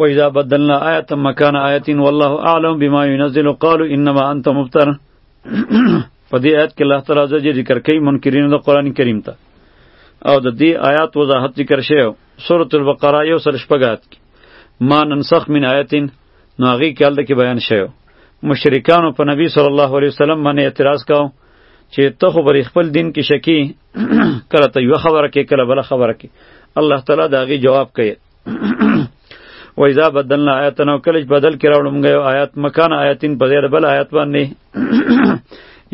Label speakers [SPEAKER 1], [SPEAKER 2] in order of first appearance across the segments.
[SPEAKER 1] وإذا بدلنا آية مكان آية والله أعلم بما ينزل قالوا إنما أنت مفتر په دې آیت کې الله تعالی عزوجل ذکر کوي منکرینو د قرآن کریم ته او د دې آیات وضاحت ذکر شوی سورۃ البقره یو سر شپږات کې ما ننسخ من آیتین نو هغه کې الته کې بیان شوی مشرکانو په نبی صلی الله علیه وسلم باندې اعتراض کاو چې ته خو بری خپل دین کې شکی کله ته یو خبره کې کله بل خبره کې الله تعالی دا غي جواب کوي و اذا بدلنا آیاتنا کله بدل کړه موږ یو آیات مکان آیاتین په ځای بل آیات باندې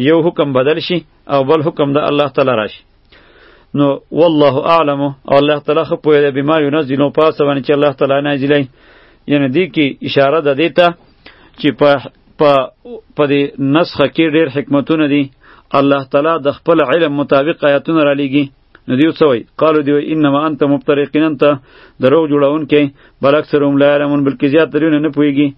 [SPEAKER 1] یو حکم بدل شي او بل حکم د الله تعالی راشي نو والله اعلم او الله تعالی خو پوهه به ما یو نزل نو پاسه باندې چې الله تعالی نازلای یعنی دی کې اشاره ده دیته چې په په په دې نسخه کې ډېر حکمتونه دي الله تعالی د خپل علم مطابق آیاتونه را لېږي نو دیو څه وایي قالو دیو انما انت مبترقین انت دروغ جوړونکی بل اکثرهم لا علمون بلکې زیات درونه نه پوهېږي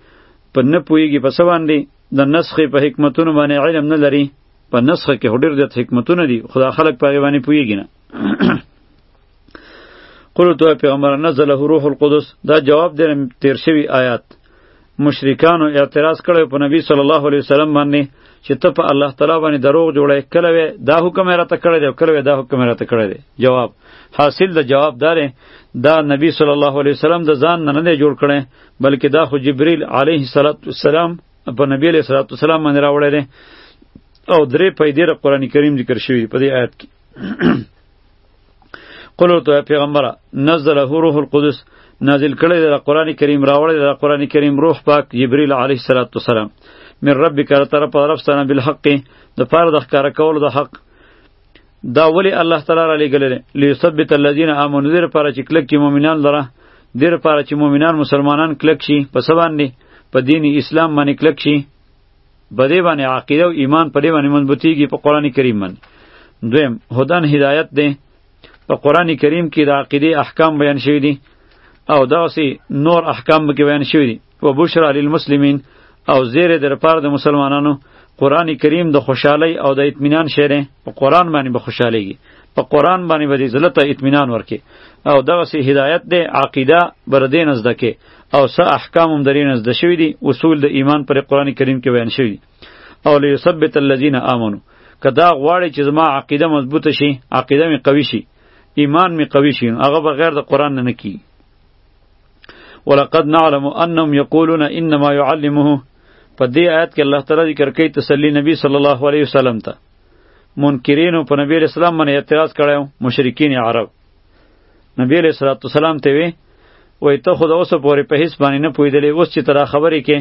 [SPEAKER 1] په نه پوهېږي په څه باندې د نسخې په حکمتونو باندې علم نه لري په نسخه کې هډیر د حکمتونه دي خدا خلق په غیبانی پویږي نه قل تو پیغمبر نزله روح القدس دا جواب دی تیر شوی آیات مشرکانو اعتراض کړی په نبی صلی الله علیه وسلم باندې چې ته په الله تعالی باندې دروغ جوړې کله وې دا حکم راته کړی دی کله وې دا حکم راته کړی دی جواب حاصل د جواب دار دا نبی صلی الله علیه وسلم د ځان نه نه جوړ کړي بلکې دا خو جبرئیل علیه السلام په نبی علیه السلام باندې راوړی دی او درې پیدې را قرآن کریم ذکر شوی په دې آیت کې قل ورته پیغمبره نزله روح القدس نازل کړی د قران کریم راوړی د قران کریم روح پاک جبرئیل علیه السلام من ربک تر طرف طرف ستنه بالحق د پاره د ښکارا کول د حق دا ولی الله تعالی را لګل لیثبت الذین آمنوا در پاره چې کلک چې مؤمنان لره در پاره چې مؤمنان مسلمانان کلک شي په سبان دي په دین اسلام باندې کلک شي بده باندې عقیده او ایمان په دې باندې مضبوطیږي په قران کریم باندې دویم هدن هدایت دی په قران کریم کې د عقیده احکام بیان شوی دي او دا سی نور احکام به بیان شوی دي و بشرا للمسلمین او زیر در پاره د مسلمانانو قران کریم د خوشحالی او د اطمینان شعر په قران باندې به خوشحالیږي په قران باندې به ذلت اطمینان ورکي او دغه سي هدایت دی عقیده بر دین زده کې او څه احکام هم درې نه زده شوي دي اصول د ایمان پر قرآن کریم کې بیان شوي دي او لیثبت الذین آمنو که دا غواړي چې زما عقیده مضبوطه شي عقیده مې قوي شي ایمان مې قوي شي هغه بغیر د قرآن نه نه کیږي ولقد نعلم انهم یقولون انما يعلمه په دې آیت کې الله تعالی ذکر کوي تسلی نبی صلی الله علیه وسلم ته منکرینو په نبی اسلام باندې اعتراض کړو مشرکین عرب نبی علیہ الصلوۃ والسلام ته وی وای ته خو د اوسه پورې په هیڅ باندې نه پویدلې اوس چې ترا خبرې کې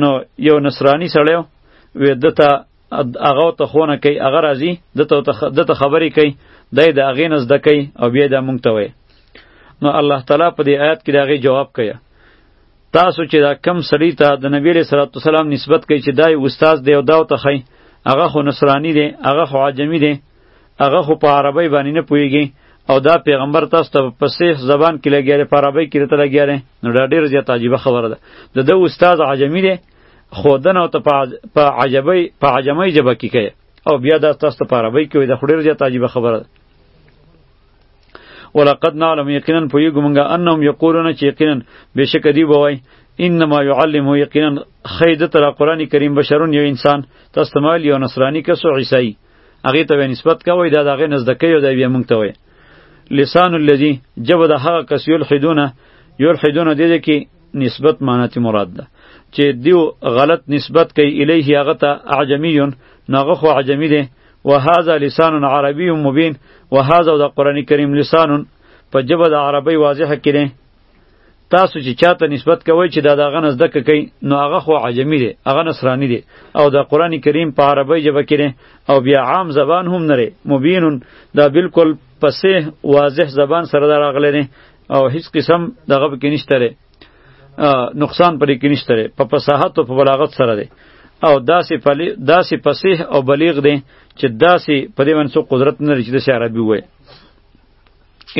[SPEAKER 1] نو یو نصرانی سړیو وې دته هغه ته خونه کوي هغه راځي دته دته خبرې کوي دای د هغې نه زده کوي او بیا دا مونږ ته وایي نو الله تعالی په دې آیات کې د هغې جواب کوي تاسو چې دا کم سړی ته د نبی علیه صلوات والسلام نسبت کوي چې دای استاد دی او دا ته خی هغه خو نصرانی دی هغه خو عجمی دی هغه خو په عربی باندې نه پوهیږي او دا پیغمبر تاسو ته په صحیح زبان کې لګیاره په عربی کې ته لګیاره نو دا ډیره زیاته عجیبه خبره ده د د استاد عجمی دی خودن او ته په عجبی په عجمی جبه کې کوي او بیا دا تاسو ته په عربی کې د خډیر زیاته عجیبه خبره ده ولقد نعلم یقینا پویګو مونږه انهم یقولون چې یقینا بشک دی بوای انما يعلمه یقینا خیدت را قران کریم بشرون یو انسان تاسو ته یو نصرانی کسو عیسائی هغه ته نسبت کوي دا دغه نزد کوي دا بیا مونږ ته وي لسان الذي جب د هغه کس یلحدونه یلحدونه د دې کې نسبت معنی ته مراد ده چې دیو غلط نسبت کوي الیه هغه ته عجمیون ناغه خو عجمی دی وهذا لسان عربی مبین وهذا د قران کریم لسان په جبه د عربی واضح کړي تاسو چې چاته نسبت کوئ چې دا دغه نه زده کوي نو هغه خو عجمی دی هغه نصرانی دی او دا قران کریم په عربی ژبه کې دی او بیا عام زبان هم نره مبین دا بالکل پسه واضح زبان سره راغلی دی او هیڅ قسم دغه کې نشته لري نقصان پرې کې نشته لري په فصاحت او په بلاغت سره دی او داسې پلی داسې فصیح او بلیغ دی چې داسې په دې منسو قدرت نه لري چې د عربي وایي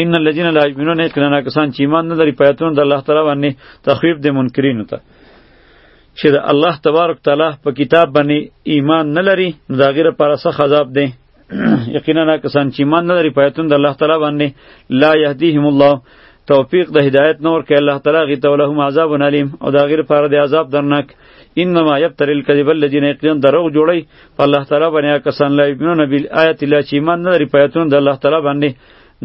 [SPEAKER 1] ان الذين لا يؤمنون یقینا کسان چې ایمان نه لري په آیاتونو د الله تعالی باندې تخویف د منکرینو ته چې د الله تبارک تعالی په کتاب باندې ایمان نه لري نو د هغې لپاره سخت عذاب دی یقینا کسان چې ایمان نه لري په آیاتونو د الله تعالی باندې لا یهدیهم الله توفیق د هدایت نور کې الله تعالی غي تولهم عذاب علیم او د هغې لپاره د عذاب درناک انما یبتر الکذب الذین یقینا دروغ جوړی په الله تعالی باندې کسان لا یبنون بیل آیات الله چې ایمان نه لري په آیاتونو د الله تعالی باندې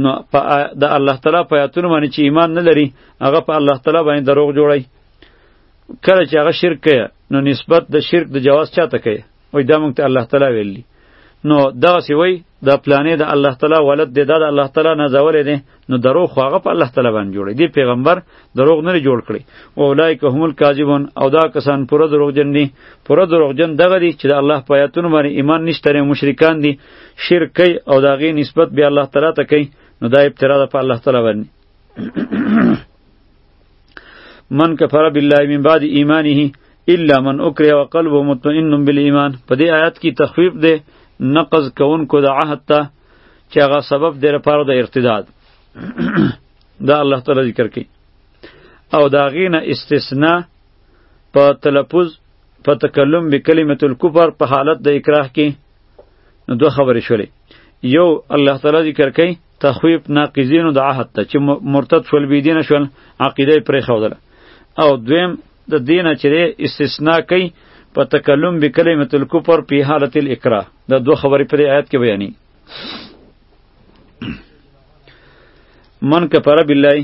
[SPEAKER 1] نو په د الله تعالی په آیاتونو باندې چې ایمان نه لري هغه په الله تعالی باندې دروغ جوړی کله چې هغه شرک کوي نو نسبت د شرک د جواز چاته کوي وای دا مونږ ته الله تعالی ویلی نو دغه سی وای دا پلانې د الله تعالی ولد دی دا د الله تعالی نه زولې دی نو دروغ خو هغه په الله تعالی باندې جوړی دی پیغمبر دروغ نه جوړ کړي او اولایک هم الکاذبون او دا کسان پوره دروغجن دي پوره دروغجن دغه دي چې د الله په آیاتونو باندې ایمان نشته لري مشرکان دي شرک کوي او داغي نسبت به الله تعالی ته کوي نو دا ابتلا ده په الله تعالی باندې من کفر بالله من بعد ایمانه الا من اکره وقلبه مطمئن بالایمان په دې آیات کې تخفیف ده نقض کوونکو د عهد ته چې هغه سبب دی لپاره د ارتداد دا الله تعالی ذکر کوي او دا غینه استثناء په تلفظ په تکلم به کلمت الکفر په حالت د اکراه کې نو دوه خبرې شولې یو الله تعالی ذکر کوي تخویب ناقضینو د عهد ته چې مرتد شول بی دین شول عقیده پرې خودله او دویم د دین چې استثناء کوي په تکلم به کلمه الکفر په حالت الاکراه دا دوه خبرې په آیت کې بیانې من کفر بالله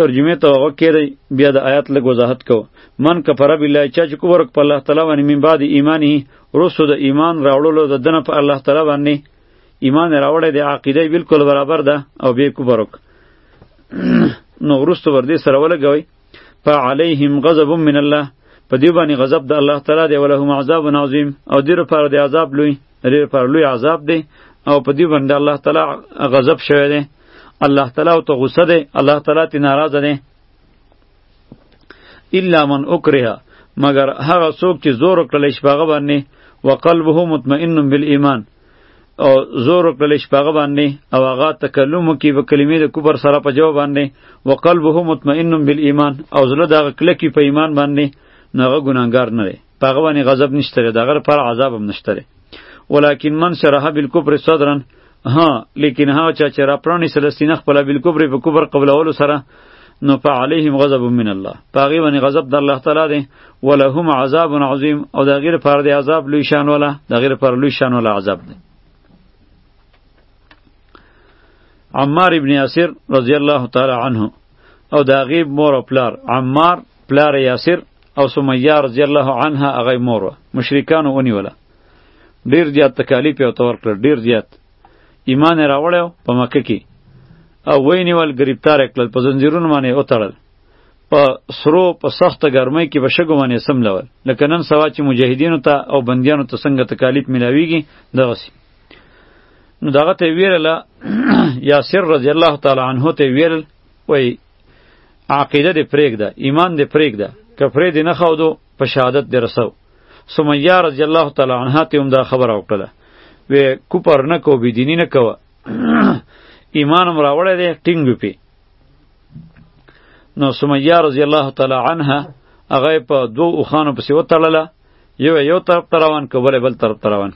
[SPEAKER 1] ترجمه ته هغه کېږي بیا د آیات لږ وضاحت کو من کفر بالله چا چې کوبرک په الله تعالی باندې من بعد ایمانی رسو د ایمان راوړلو د دنه په الله تعالی باندې ایمان راوړی دی عقیده بالکل برابر ده او به کفر وک نو ورستو ور دې سره ولګوي فعليهم غضب من الله په دې باندې غضب د الله تعالی دی ولهم عذاب عظیم او دې لپاره دی عذاب لوی دې لپاره لوی عذاب دی او په دې باندې الله تعالی غضب شوی دی الله تعالی او ته غصه دی الله تعالی تی ناراضه دی الا من اکره مگر هغه څوک چې زور کړل شي پاغه باندې وقلبه مطمئن بالایمان او زور کړل شي پاغه باندې او هغه تکلم کوي په کلمې د کوپر سره په جواب باندې وقلبه مطمئن بالایمان او زړه دا کلکی په ایمان باندې نو هغه ګناګار نه دی په هغه باندې غضب نشته دی د هغه لپاره عذاب هم نشته دی ولکن من شرح بالکفر صدرا ها لیکن هغه چا چې راپرانی سره سینه خپله بالکفر په کفر قبلولو سره نو په علیهم غضب من الله په هغې باندې غضب د الله تعالی دی ولهم عذاب عظیم او د هغې لپاره د عذاب لوی شان والا د هغې لپاره لوی شان والا عذاب دی عمار ابن یاسر رضی الله تعالی عنه او د هغې مور او پلار عمار پلار یاسر او سمیه رضی الله عنها هغه مور وه مشرکانو ونیوله ډیر زیات تکالیف یې ورته ورکړل ډیر زیات ایمان یې راوړی په مکه کې او ویې نیول ګرفتار یې کړل په زنځیرونو باندې یې وتړل په سرو په سخته ګرمۍ کې به شګو باندې سملول لکه نن سبا چې مجاهدینو ته او بندیانو ته څنګه تکالیف میلاویږي دغسې نو دغه ته ویرله یاسر رضی الله تعالی عنه ته ویرل وای عقیده دې پرېږده ایمان دې پرېږده که پرې دې نه ښودو په شهادت دې رسو سمیه رضی الله تعالی عنها ته هم دا خبره وکړله وې کوپر نه کو بېدیني نه کوه ایمان هم راوړی دی ټینګ وي پې نو سمیه رضی الله تعالی عنها هغه په دوو اوښانو پسې وتړله یو یو طرف ته روان که بله بل طرف ته روان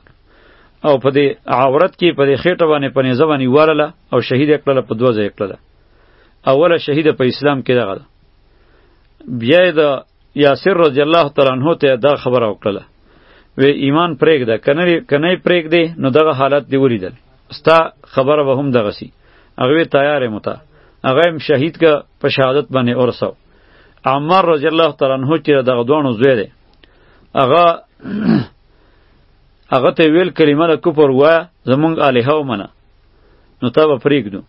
[SPEAKER 1] او په دې عورت کې په دې خېټه باندې په نیزه باندې وارله او شهید یې کړله په دوه ځای یې کړله اوله شهید په اسلام کې دغه بیا د یاسر رضی الله تعالی عنہ ته دا خبره وکړه و ایمان پرېګ ده کنه کنه پرېګ دی نو دغه حالت دی ولیدل ستا خبره به هم دغه سی هغه تیار متا هغه هم شهید کا په شهادت باندې اورسو عمر رضی الله تعالی عنہ چې دغه دوانو زوی دی هغه هغه ته ویل کلمه د کفر وای زمونږ الها ومنه نو تا به پرېږدو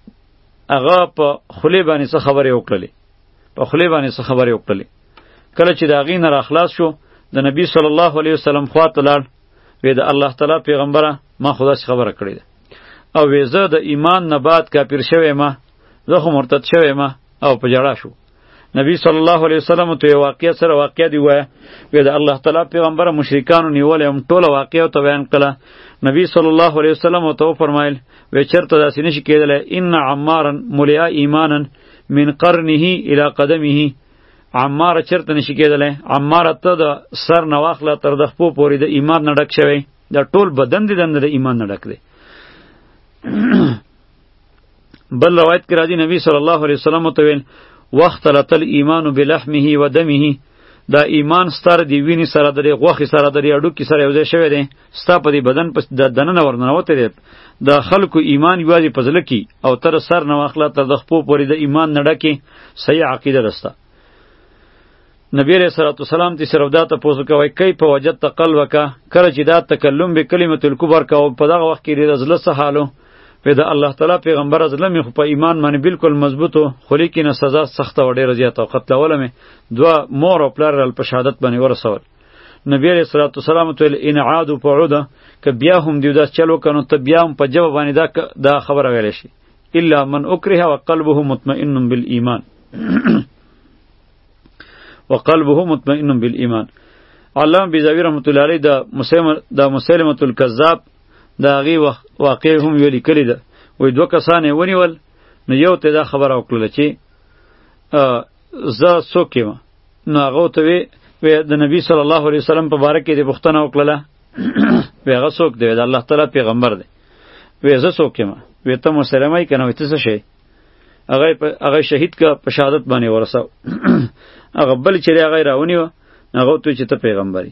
[SPEAKER 1] هغه په خلی باندې څه خبرې وکړلې په خلی باندې څه خبرې وکړلې کله چې دا غین را خلاص شو د نبی صلی الله علیه وسلم خواته لاړ وې د الله تعالی پیغمبره ما خدا څخه خبره کړې ده او وې زه د ایمان نه بعد کافر شوم ما زه خو مرتد شوم ما او په جړا شو نبی صلی الله علیه وسلم ته یو واقعیا سره واقعیا دی وای وی د الله تعالی پیغمبر مشرکانو نیول هم ټول واقعیا ته بیان کړه نبی صلی الله علیه وسلم ته فرمایل وی چرته داسې نشي کېدل ان عمارا ملیا ایمانا من قرنه الی قدمه عمار چرته نشي کېدل عمار ته د سر نواخله تر د خپو پورې د ایمان نه ډک شوی د ټول بدن دې د ایمان نه ډک دی بل روایت کې راځي نبی صلی الله علیه وسلم ته ویل وخت لتل ایمان بلحمه و دمه دا ایمان ستر دی ویني سره درې غوخي سره درې اډو کې سره یوځای شوی دی ستا په دې بدن پس د دننه ورننوته دی د خلکو ایمان یوازې په زړه کې او تر سر نه واخله تر د خپو پورې د ایمان نډه کې صحیح عقیده رسته نبی علیہ الصلوۃ والسلام تی صرف دا ته پوسو کوي کای په وجد تقلبک کله چې دا تکلم به کلمه الکبر کاو په دغه وخت کې د زله سهالو په د الله تعالی پیغمبر از لمه خو په ایمان باندې بالکل مضبوطو خو لیکن سزا سخت او ډیره زیاته او قتل ولمه دوا مور او پلار رل په شهادت باندې ورسول نبی علیہ الصلوۃ والسلام ته ان عاد او پعوده ک بیا هم دیو دا چلو کنو ته بیا هم په جواب باندې دا دا خبره ویل شي الا من اکره وقلبه مطمئن بالایمان وقلبه مطمئن بالایمان علامه بیزاوی رحمت الله علیه د مسلم د مسلمه الکذاب دا غي واقع هم ویل کړی ده وې دوه کسان ونیول نو یو ته دا خبره وکړه چې زه څوک یم نو هغه ته وی وی د نبی صلی الله علیه وسلم په باره کې د پښتنه وکړه وی هغه څوک دی د الله تعالی پیغمبر دی وی زه څوک یم وی ته مسلمه کنه وی ته څه شي هغه هغه شهید کا په شهادت باندې ورساو هغه بل چې هغه راونی و هغه ته چې ته پیغمبري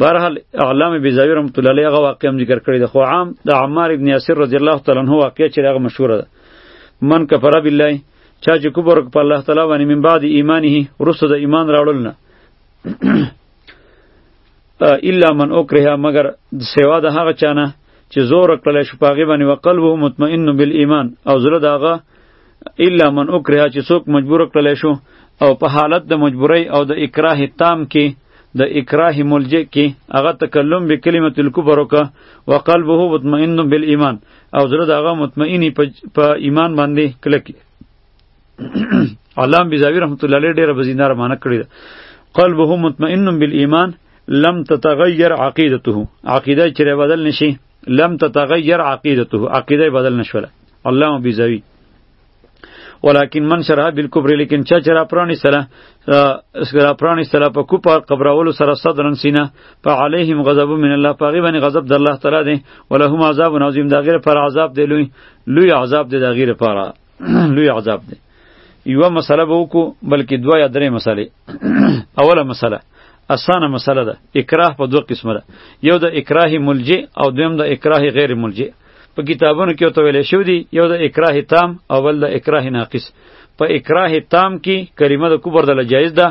[SPEAKER 1] بهرحال علامه بیزاوی رحمت الله علیه هغه واقعا ذکر کړی د خو عام د عمار ابن یاسر رضی الله تعالی عنہ واقعا چې هغه مشهور ده من کفر بالله چا چې کوبر په الله تعالی باندې من بعد ایمانه ورسره د ایمان راوړل نه الا من اکره مگر سوا د هغه چانه چې زور کړل شو پاغي باندې وقلبه مطمئن بالایمان او زړه داغه الا من اکره چې څوک مجبور کړل شو او په حالت د مجبورۍ او د اکراه تام کې د اکراه ملجئ کې هغه تکلم به کلمه الکفر وکړه وقلبه مطمئن بالایمان او زړه داغه مطمئنی په ایمان باندې کلک علامه بیزاوی رحمت الله علیه ډیره بزیندار معنی کړی ده قلبه مطمئن بالایمان لم تتغیر عقیدته عقیده چې بدل نشي لم تتغیر عقیدته عقیده بدل نشوله علامه بیزاوی ولكن من شرح بالكبر لیکن چا چرا پرانی سره اسکرا پرانی سره په کو پر قبرولو سره صدرن سینه په علیهم غضب من الله پاغي باندې غضب د الله تعالی دی ولهم عذاب عظیم دا غیر پر عذاب دی لوی لوی عذاب دی دا غیر پر لوی عذاب دی یو مسله به وکړو بلکې دوه یا درې مسلې اوله مسله اسانه مسله ده اکراه په دوه قسمه ده یو د اکراه ملجه او دویم د اکراه غیر ملجه په کتابونو کې ورته ویل شوی دی یو د اکراه تام او بل د اکراه ناقص په اکراه تام کې کلمه د کفر د جایز ده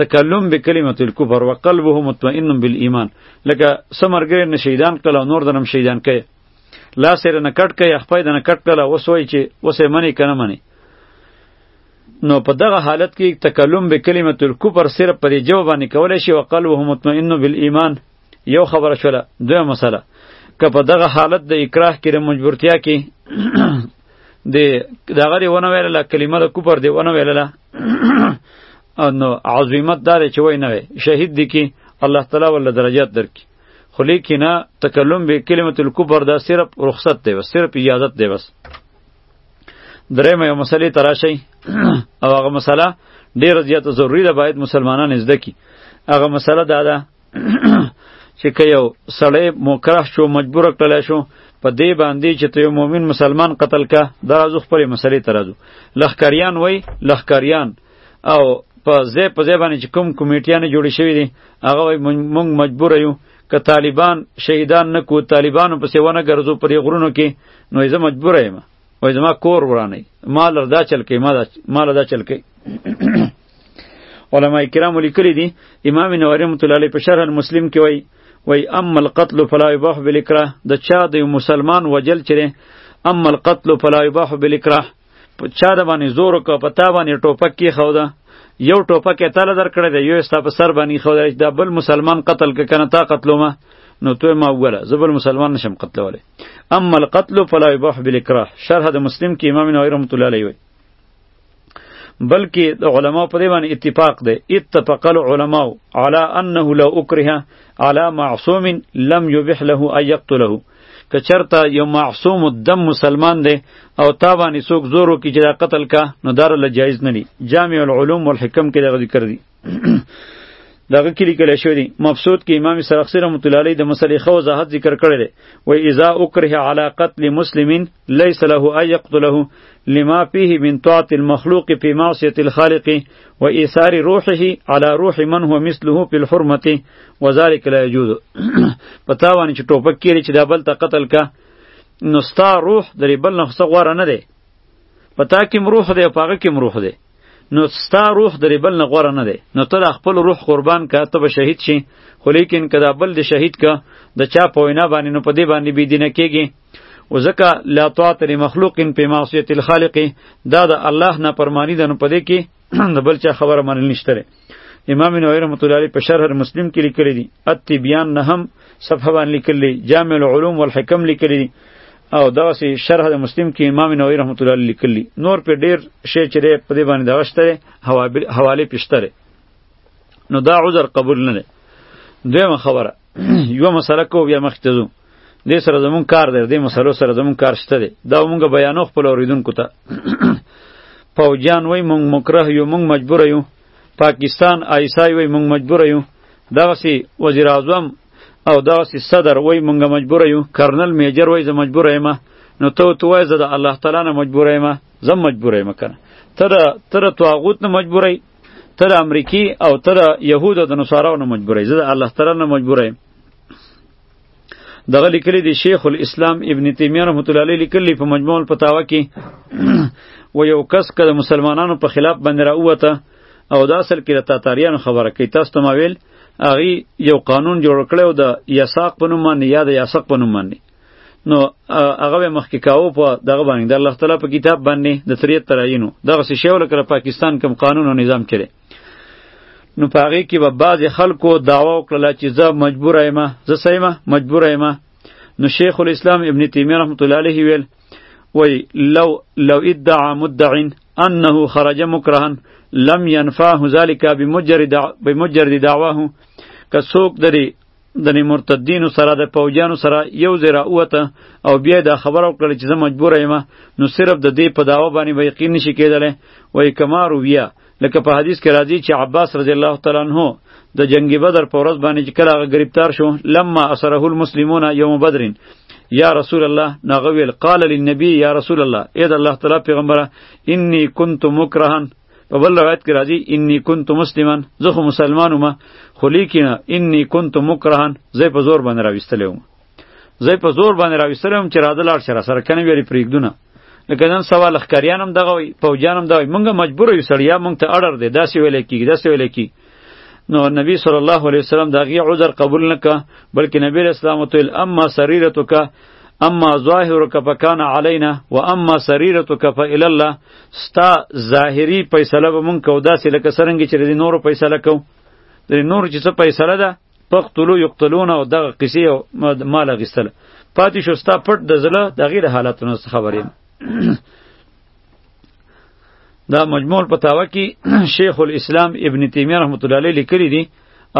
[SPEAKER 1] تکلم به کلمه الکفر وقلبه مطمئن بالایمان لکه سمرګر نشیدان کله نور دنم شیدان کوي لاس یې نه کټ کړي خپې نه کټ کړه اوس وای چې اوس یې منی کنه منی نو په دغه حالت کې تکلم به کلمه الکفر صرف پر جواب باندې کولای شي او قلبه مطمئن بالایمان یو خبره شوله دوه مسله که په دغه حالت د اکراه کې مجبورتیا کې د دغه دی ونه ویله کلمه د کفر دی ونه ویله نو عظمت دار چې وای نه شهید دی کې الله تعالی ول درجات درکې خو لیکنه تکلم به کلمه الکبر دا صرف رخصت دی بس صرف اجازت دی بس درې مې مسلې تراشي او هغه مسله ډیره زیاته ضروری ده باید مسلمانان زده کی هغه مسله دا ده چې که یو سړی مکره شو مجبور کړل شو په دې باندې چې ته یو مؤمن مسلمان قتل کا دا زو خپل مسلې ترازو لخکریان وای لخکریان او په ځای په ځای باندې چې کوم کمیټیانې جوړې شوې دي هغه وایي موږ مجبور یو که طالبان شهیدان نه کو طالبانو پسې ونه ګرځو پر دې غرونو کې نو زه مجبور یم وایي زما کور ورانوي ما لر دا چل کوي ما له دا چل کوي علما کرامو لیکلي دي امام نووي رحمت الله علیه په شرح المسلم کې وایي وای اما القتل فلا یباح بالاکراه د چا د مسلمان وجل چره اما القتل فلا یباح بالاکراه په چا د باندې زور وکړ په تا باندې ټوپک کې خو ده یو ټوپک یې تاله در کړی دی یو ستا په سر باندې خو دی دا بل مسلمان قتل که کنه تا قتلومه نو تو ما وګوره زه بل مسلمان نشم قتلولی اما القتل فلا یباح بالاکراه شرح د مسلم کې امام نووي رحمت الله علیه وایي بلکې د علما په دې باندې اتفاق دی اتفق العلماء على انه لو اکره على معصوم لم يبح له ان يقتله که چرته یو معصوم الدم مسلمان دی او تا باندې څوک زور وکړي چې دا قتل کا نو دا له جایز نه دي جامع العلوم والحکم کې دغه ذکر دي دغه کې لیکل شوی دی مبسوط کې امام سرخسی رحمت الله علیه د مسلې خو وضاحت ذکر کړی دی و اذا اکره علی قتل مسلم ليس له ان يقتله لما فيه من طاعت المخلوق في معصيه الخالق و ایثار روحه علی روح من هو مثله په الحرمت وذالک لا یجوز پتا باندې چې ټوپک کړي چې دا بل ته قتل کا نو ستا روح درې بل نه خو غواره نه دی پتا کې روح دی پاګه کې روح دی نو ستا روح درې بل نه غواره نه دی نو ته خپل روح قربان کا ته به شهید شي خو لیکن کدا بل د شهید کا د چا په وینا باندې نو په دې باندې بی دینه کېږي او ځکه لا طاعت لمخلوق په معصیت الخالق دا د الله نه پرمانی ده نو پدې کې د بل چا خبره منل نشته امام نووي رحمۃ اللہ علیہ په شرح مسلم کې لیکلي دي التبیان نه هم صفحه باندې لیکلي جامع العلوم والحکم لیکلي دي او دا سي شرح د مسلم کې امام نووي رحمۃ اللہ علیہ لیکلي نور په ډیر شی چې په دې باندې دا شته حواله پښتره نو دا عذر قبول نه دی دویمه خبره یو مسله کو بیا مخ ته ځو دې سره زمون کار دی دې مسلو سره زمون کار شته دی دا مونږ بیانو خپل اوریدونکو ته پوجان وای مونږ مکره یو مونږ مجبور یو پاکستان آیسای وای مونږ مجبور یو دغه سی وزیر اعظم او دغه سی صدر وای مونږ مجبور یو کرنل میجر وای زه مجبور یم نو ته تو وای زه د الله تعالی نه مجبور یم زه مجبور یم کنه تر تر توغوت نه مجبور یم تر امریکي او تر يهود او د نصاراو نه مجبورې زه د الله تعالی نه مجبورې دغه لیکلی دی شیخ الاسلام ابن تیمیه رحمت الله علیه لیکلی په مجموع الفتاوا کې و یو کس که د مسلمانانو په خلاف باندې راووته او دا اصل کې د تاتاریانو خبره کوي تاسو ته ما ویل هغه یو قانون جوړ کړو د یساق په نوم باندې یا د یساق په نوم باندې نو هغه به مخکې کاوه په دغه باندې د الله تعالی په کتاب باندې د تریت تراینو دغه څه شیول کړ پاکستان کوم قانون او نظام کړي نو په هغه کې به بعض خلکو داوا وکړه چې زه مجبور یم زه سیمه مجبور یم نو شیخ الاسلام ابن تیمیه رحمت الله علیه ویل وی لو لو ادعى مدع انه خرج مکرها لم ينفعه ذلك بمجرد بمجرد دعواه که څوک درې د مرتدینو سره د پوجانو سره یو ځای راووته او بیا دا خبره وکړه چې زه مجبوره یم نو صرف د دې په دعوه باندې به یقین نشي کېدلی وایي که ما رویه لکه په حدیث کې راځي چې عباس رضی الله تعالی عنه د جنگ بدر په ورځ باندې چې کله هغه گرفتار شو لما اسره المسلمون یوم بدرین یا رسول الله نغویل قال للنبی یا رسول الله اې د الله تعالی پیغمبره انی کنت مکرهن په بل روایت کې راځي انی کنت مسلمان زه خو مسلمان وم خو لیکنه انی کنت مکرهن زه په زور باندې راوستلې وم زه په زور باندې راوستلې وم چې راځه لاړ سره سره کنه ویری پریګدونه لکه نن سوال لخکریان هم دغه وي پوجان هم دغه وي مونږه مجبور یو سړیا مونږ ته اړر دی داسې ویل کیږي داسې ویل کیږي نو نبی صلی الله علیه وسلم دا غي عذر قبول نکا بلکې نبی اسلام تو اما سریرتک اما ظاهرک فکان علینا و اما سریرتک فإلی الله ستا ظاهری فیصله به مونږ کو داسې لکه سرنګ چې د نور فیصله کو د نور چې څه فیصله ده پختلو یقتلون او دغه قصې او مال غستل پاتې شو ستا پټ د زله د غیر حالتونو خبرې دا مجموع الفتاوا کې شیخ الاسلام ابن تیمیه رحمت الله علیه لیکلی دی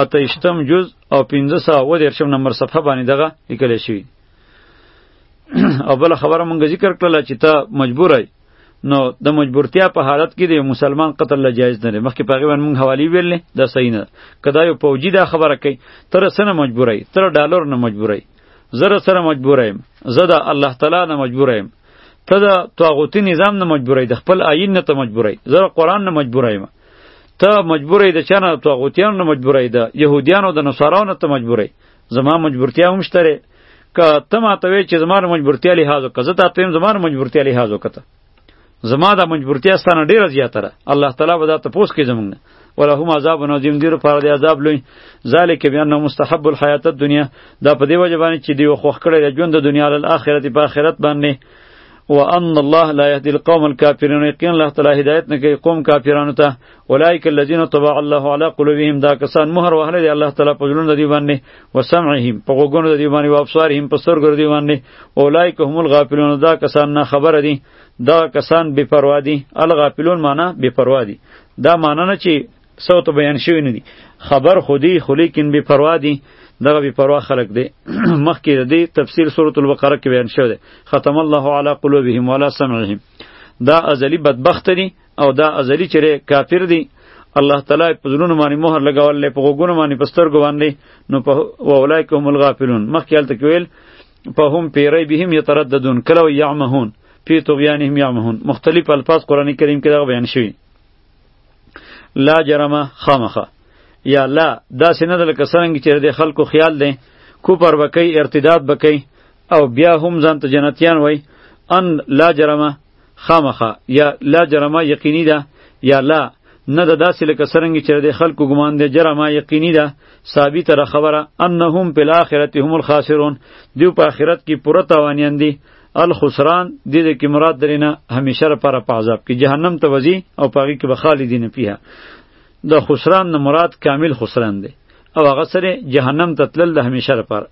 [SPEAKER 1] اتهشتم جز او 1513 نمبر صفحه باندې دغه لیکل شوی او بل خبره مونږ ذکر کړل چې ته مجبور یې نو د مجبورتیا په حالت کې د مسلمان قتل لا جایز نه دی مخکې په هغې باندې مونږ حوالې ویلې دا صحیح نه ده که دا یو پوجي دا خبره کوي ته رسنه مجبوروي ته ډالر نه مجبوروي زه در سره مجبور یم زه د الله تعالی نه مجبور یم ته د طاغوتی نظام نه مجبور یې د خپل آیین نه ته مجبور یې زه قرآن نه مجبور یم ته مجبور یې د چا نه طاغوتیانو نه مجبور یې د یهودیانو د نصاراو نه ته مجبور یې زما مجبورتیا هم شته که ته ماته وې چې زما مجبورتیا لحاظ وکړه زه تا ته هم زما مجبورتیا لحاظ وکړه زما دا مجبورتیا ستانه ډیره زیاته ده الله تعالی به دا تپوس کوي زمونږ نه ولهم عذاب نظیم دیر پر دی عذاب لوی ذالک بیان مستحب الحیات الدنیا دا په دی وجه باندې چې دی خوخ کړی د ژوند د دنیا له آخرت په آخرت باندې وان الله لا يهدي القوم الكافرين یقینا الله تعالی هدایت نه کوي قوم کافرانو ته اولئک الذین طبع الله علی قلوبهم دا کسان مهر وهل دی الله تعالی په زړونو دی باندې و سمعهم په غوګونو دی باندې و ابصارهم په سترګو دی باندې اولئک هم الغافلون دا کسان نه خبر دي دا کسان بے پروا دي الغافلون معنی بے پروا دي دا معنی نه چې سو ته بیان شوی نه دي خبر خودی خو لیکن بے پروا دي دغه بی پروا خلق دی مخکې د دې تفسیر سورۃ البقره کې بیان شوی دی ختم الله علی قلوبهم ولا سمعهم دا ازلی بدبخت دي او دا ازلی چې دی کافر دی الله تعالی په زړونو باندې مهر لګول دی په غوږونو باندې په سترګو باندې نو په اولایک هم الغافلون مخکې هلته کې ویل په هم پیری بهم یترددون کله وایي یعمهون فی طغیانهم یعمهون مختلف الفاظ قرآن کریم کې دغه بیان شوي لا جرمه خامخه یا لا داسې نه ده لکه څرنګه چې د خلکو خیال دی کوپر به کوي ارتداد به کوي او بیا هم ځان ته جنتیان وای ان لا جرمه خامخا یا لا جرما یقینی ده یا لا نه د داسې لکه سرنګ چې د خلکو ګمان دی جرما یقینی ده ثابت را خبره انهم په الاخرت هم الخاسرون دیو په اخرت کې پوره تاوانیان دي الخسران د دې کې مراد درینه همیشه لپاره په عذاب کې جهنم ته وځي او پاږي کې به خالدین پیه د خسران نه مراد کامل خسران دی او هغه سره جهنم ته تلل د همیشه لپاره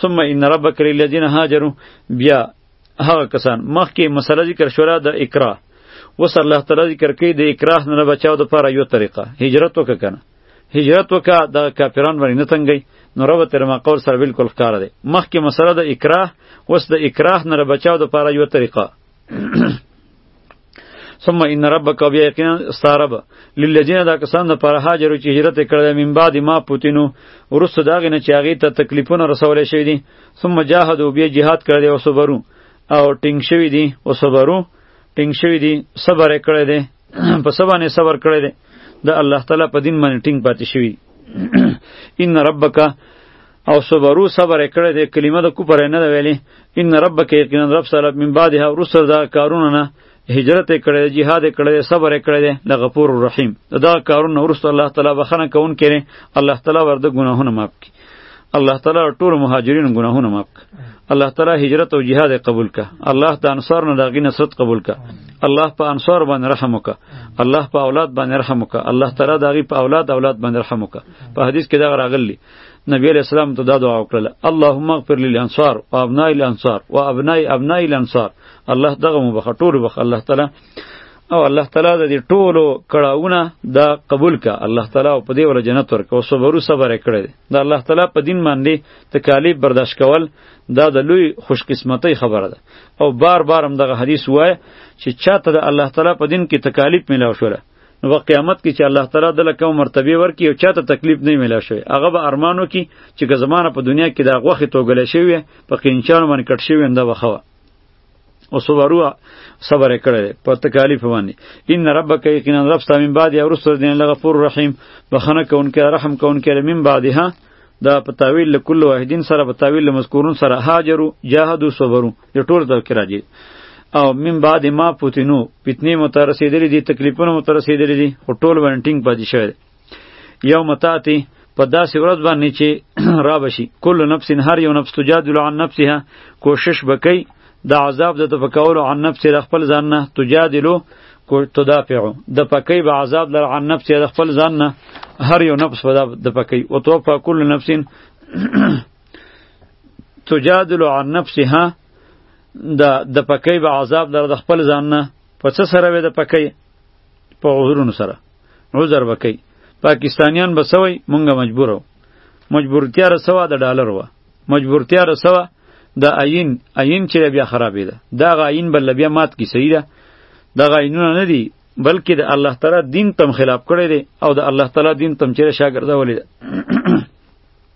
[SPEAKER 1] ثم ان ربک للذین هاجروا بیا هغه کسان مخکې مسله ذکر شوه د اکراه وس الله تعالی ذکر کوي د اکراه نه بچاو د پاره یو طریقه هجرت وک کنه هجرت وک د کافران باندې نه تنګي نو رب تر ما قول سره بالکل ښکار دی مخکې مسله د اکراه وس د اکراه نه بچاو د پاره یو طریقه ثم ان ربک بیا یقینا استعرب للذین دا کسان د پر هاجرو چې هجرت کړل من بعد ما پوتینو ورسره داغه نه چې هغه ته تکلیفونه رسول شوی دي ثم جاهدوا بیا jihad کړل او صبرو او ټینګ شوی دي او صبرو ټینګ شوی دي صبر کړی دی په سبانه صبر کړی دی د الله تعالی په دین باندې ټینګ پاتې شوی ان ربک او صبرو صبر یې کړی دی کلمه د کفر یې نه ده ویلې ان ربک یقینا رب سره من بعدها وروسته د کارونو نه هجرت یې کړی دی جهاد یې کړی دی صبر یې کړی دی د غفور الرحیم د دغه کارونو وروسته الله تعالی بخښنه کوونکی دی الله تعالی ورده ګناهونه معاف کړي الله تعالی ټول مهاجرین ګناهونه معاف کړي الله تعالی هجرت او جهاد قبول کا الله د انصار نه دغی نصرت قبول کا الله په انصار باندې رحم وکا الله په اولاد باندې رحم وکا الله تعالی دغی په اولاد اولاد باندې رحم وکا په حدیث کې دا راغلی نبی علیہ السلام ته دا دعا وکړه اللهم اغفر للانصار و ابناء الانصار و ابناء ابناء الانصار الله دغه مبخ ټول بخ الله تعالی او الله تعالی د دې ټولو کړهونه دا قبول کا الله تعالی په دې ور جنت ورک او صبرو صبر کړی دا الله تعالی په دین باندې تکالیف برداشت کول دا د لوی خوش قسمتۍ خبره ده او بار بار هم دغه حدیث وای چې چاته د الله تعالی په دین کې تکالیف ملاو شوله نو په قیامت کې چې الله تعالی دله کوم مرتبه ورکړي او چاته تکلیف نه ملا شي هغه به ارمانو کې چې که زمانه په دنیا کې دا غوخه توګل شوی په قینچان باندې کټ شوی انده وخوه او صبرو صبر کړی په تکالیف باندې ان ربک یقینا رب ستا من بعد یا رسول دین لغفور رحیم بخنه کونکي رحم کونکي من بعدها دا په تاویل لکل واحدین سره په تاویل مذکورون سره هاجرو جاهدوا صبروا د ټول تذکر راځي او من بعد ما پوتینو فتنې مو ته رسېدلې دي تکلیفونه مو ته رسېدلې دي خو ټول باندې ټینګ پاتې شوی یو متاتی په داسې ورځ باندې چې را بشي کل نفس هر یو نفس تجادل عن نفسها کوشش بکی د عذاب د تفکولو عن نفس د خپل ځان نه تجادلو کو تدافعو د پکی به عذاب لر عن نفس د خپل ځان نه هر یو نفس په د پکی او توفا کل نفس تجادل عن نفسها د د پکې به عذاب در د خپل ځان نه په څه سره وې د پکې په عذرونو سره عذر وکي پاکستانیان به سوی مونږه مجبورو مجبورتیا رسوا د ډالر و مجبورتیا رسوا د عین عین چې بیا خرابې ده دا غ عین بل بیا مات کی صحیح ده دا غ عینونه نه دي بلکې د الله تعالی دین تم خلاف کړی دی او د الله تعالی دین تم چیرې شاګرد ولې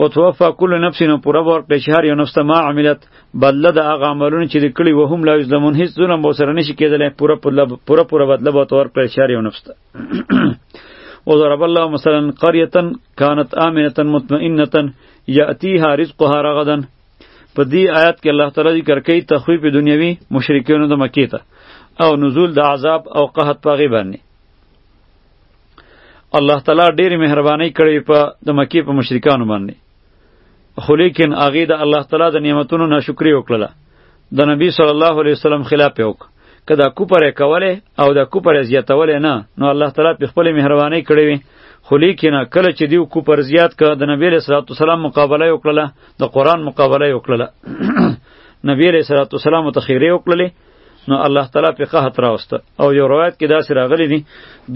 [SPEAKER 1] او توفا کل نفس نو پوره ور کړی شهر یو نفس ما عملت بدله د هغه عملونه چې د کړي وهم لا یظلمون هیڅ ظلم به سره نشي کېدلی پوره پوره پوره بدله به تور کړی شهر یو نفس او ضرب الله مثلا قريه كانت امنه مطمئنه ياتيها رزقها رغدا په دې آیات کې الله تعالی ذکر کوي تخویف دنیوي مشرکینو د مکې ته او نزول د عذاب او قحط پاغي باندې الله تعالی ډېر مهرباني کړې په د مکې په مشرکانو باندې خو لیکن هغه د الله تعالی د نعمتونو ناشکری وکړه د نبی صلی الله علیه وسلم خلاف وک که دا کوپر کوله او دا کوپر زیاتوله نه نو الله تعالی په خپل مهرباني کړې وي خو لیکنه کله چې دیو کوپر زیات ک د نبی صلی الله علیه وسلم مقابله وکړه د قران مقابله وکړه نبی صلی الله علیه وسلم ته خیره وکړه نو الله تعالی په قحط راوسته او یو روایت کې داسې راغلی دي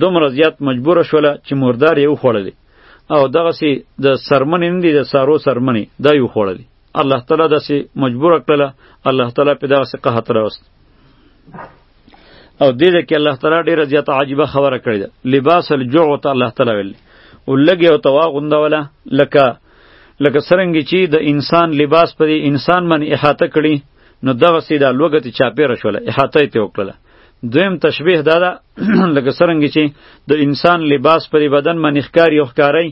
[SPEAKER 1] دومره زیات مجبور شوله چې مردار یې وخوړلې او دغسې د سرمنې نه دي د سارو سرمنې دا یې وخوړلې الله تعالی داسې مجبور کړله الله تعالی په دغسې قحط راوست او دې کې الله تعالی ډیره زیاته عجیبه خبره کړې ده لباس الجوع ته الله تعالی ویل او لګي او توا غوندوله لکه لکه سرنګ چې د انسان لباس پر انسان باندې احاطه کړي نو دغه سي دا لوګه ته چاپیره شوله احاطه ته وکړه دویم تشبیه دا ده لکه سرنګ چې د انسان لباس پر بدن باندې ښکاری او ښکاری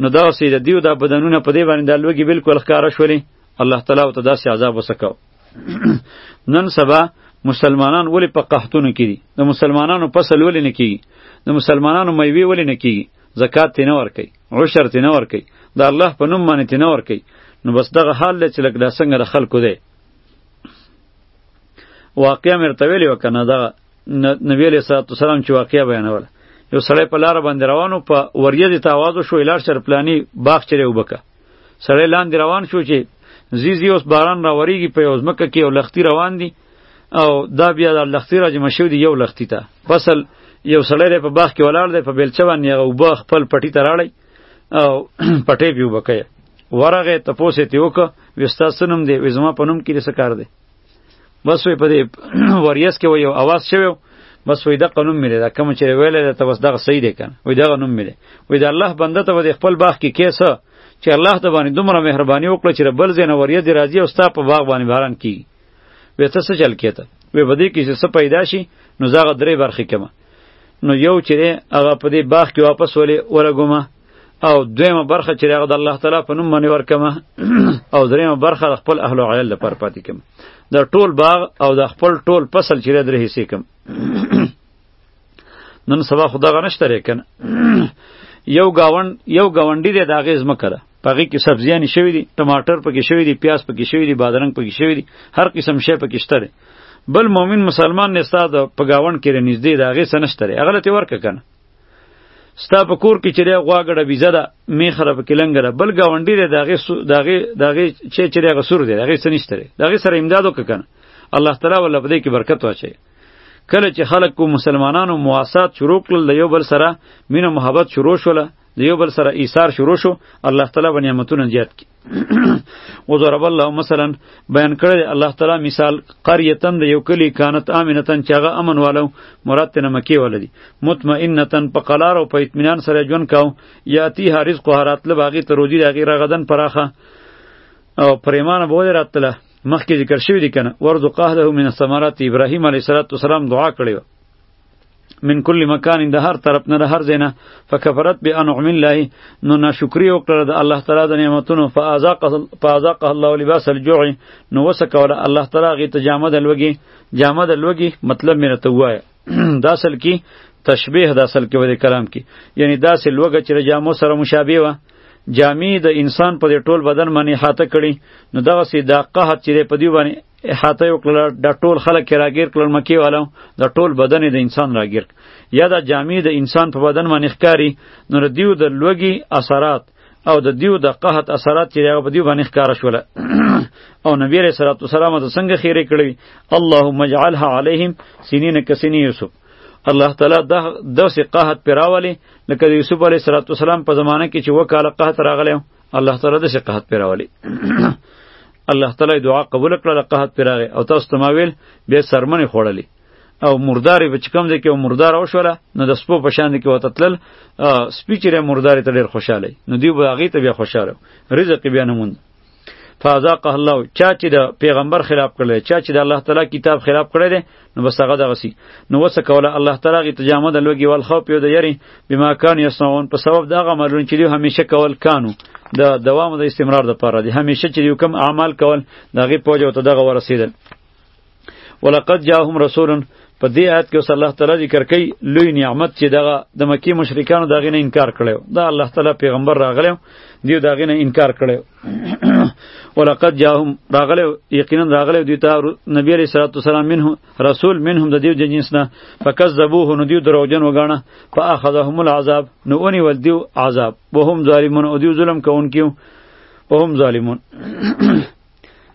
[SPEAKER 1] نو دا سي د دیو دا بدنونه په دې باندې د لوګي بالکل ښکارا شولې الله تعالی او ته داسې عذاب وسکاو نن سبا مسلمانان ولې په قحطونو کې دي د مسلمانانو فصل ولې نه کیږي د مسلمانانو میوه ولې نه کیږي زکات تینه ور کوي عشر تی نه ورکی د الله په نوم باندې تی نه ورکی نو بس دغه حال دی چې لکه دا څنګه د خلکو دی واقعیا مې ورته ویلې وه که نه دغه نبی علیه صلات وسلام چې واقعیا بیانوله یو سړی په لاره باندې روانو په وریځې ته آواز وشو لاړ شه پلاني باغ چیرې وبکه سړی لاندې روان شو چې زیزی اوس باران راوریږي په یو ځمکه کې یو لښتي روان دي او دا بیا د لختی را جمع شوی دی یو لختی ته فصل یو سړی دی په باغ کې ولاړ دی په بیلچه باندې هغه اوبه خپل پټي ته راړی او پټې پې اوبه کوي ورغه تپوس یې وکړه وی ستا څه نوم دی وی زما په نوم کې څه کار دی بس وی په دې وریس کې یو اواز شوی بس وی دغه نوم مې ده کوم چې ویلې ده ته بس دغه صحیح دی کنه وی دغه نوم مې ده وی د الله بنده ته به خپل باغ کې کیسه چې الله ته باندې دومره مهرباني وکړه چې بل زینه وریه دی راځي او ستا په باغ باندې باران کیږي وې ته څه چل کېته وې بده کې چې څه پیدا شي نو زغه درې برخې کمه نو یو چې هغه په دې باغ کې واپس ولې ورګومه او دویمه برخه چې هغه د الله تعالی په نوم باندې ورکمه او دریمه برخه د خپل اهل عیال لپاره پاتې کم د ټول باغ او د خپل ټول فصل چې درې حصے کم نن سبا خدا غنشته ریکن یو گاون یو گاونډی دی داغه زمکه ده پغې کې سبزیانی شوی دي ټماټر پکې شوی دي پیاز پکې شوی دي بادرنګ پکې شوی دي هر قسم شی پکې شته دی بل مؤمن مسلمان نه ستاد په گاون کې نږدې دا غي سنشتره اغله ته ورک کنه ستا په کور کې چیرې غواګړه بيزه ده می خراب کې لنګره بل گاونډي دی داغه داغه داغه چې چیرې غسور دی داغه سنشتره داغه سره امدادو کنه الله تعالی ول بده کې برکت واچي کله چې خلک کو مسلمانانو مواسات شروع کړل د یو بل سره مینه محبت شروع شوله د یو بل سره ایثار شروع شو الله تعالی به نعمتونه زیات کی وضرب الله مثلا بیان کړی الله تعالی مثال قریتن د یو کلی کانت امنتن چې هغه امن والو مراد تنه مکی ولدی مطمئنتن په قلار او په اطمینان سره ژوند کاو یاتی هرز کو هرات له باغی ته روزی دغه رغدن پراخه او پریمانه بوله راتله مخکې ذکر شوی دی کنه ورزقه له من الثمرات ابراهیم علیه السلام دعا کړی من کل مکان د هر طرف نه هر زینه فکفرت بانعم الله نو ناشکری وکړه د الله تعالی د نعمتونو فازاق فازاق الله لباس الجوع نو وسکوله الله تعالی غی ته جامه د لوګي جامه د لوګي مطلب مې ته وای دا اصل کی تشبیه د اصل کې ودی کلام کې یعنی دا سه لوګه چې جامو سره مشابه و جامې د انسان په ټول بدن باندې حاته کړي نو دغه سي دا قحط چې په دی باندې احاطه یو کړل د ټول خلک راګیر کړل مکی والو د ټول بدن د انسان راګیر یا د جامع د انسان په بدن باندې ښکاری نو د دیو د لوګي اثرات او د دیو د قحط اثرات چې هغه په دیو باندې ښکار شول او نبی رسول الله صلی الله علیه څنګه خیره کړی اللهم اجعلها علیهم سنین کسنی یوسف الله تعالی د داسې قحط پیراولی لکه د یوسف علیه السلام په زمانه کې چې وکاله قحط راغلی الله تعالی د شقاحت پر راولي الله تعالی دعا قبول کړه د قحط پر راغی او تاسو ته ما ویل به سرمنې خوړلې او مردار به چکم دی کې مردار او شوله نو د سپو په شان دی کې وته تلل سپیچره مردار ته ډیر خوشاله نو دی به هغه ته بیا خوشاله رزق بیا نه مونږ فازاقه الله چا چې د پیغمبر خلاف کړل چا چې د الله تعالی کتاب خلاف کړل نو بس هغه دغه سی نو وسه کوله الله تعالی غی تجامه د لوګي ول خو پیو د یری بما کان یسنون په سبب دغه مرون چې دی همیشه کول کانو د دوام د استمرار د پاره دی همیشه چې کوم اعمال کول دغه پوجو ته دغه ورسیدل ولقد جاءهم رسول په دې آیت کې الله تعالی ذکر کوي لوی نعمت چې دغه د مکی مشرکانو دغه نه انکار کړو دا الله تعالی پیغمبر راغلی دی دغه نه انکار کړو ولقد جاءهم راغله یقینا راغله دوی ته نبی علیہ الصلوۃ والسلام منه رسول منهم د دیو جنس نه فکذبوه نو دیو دروغجن وګاڼه فاخذهم العذاب نو اونی ول دیو عذاب وهم ظالمون او دیو ظلم کوونکیو وهم ظالمون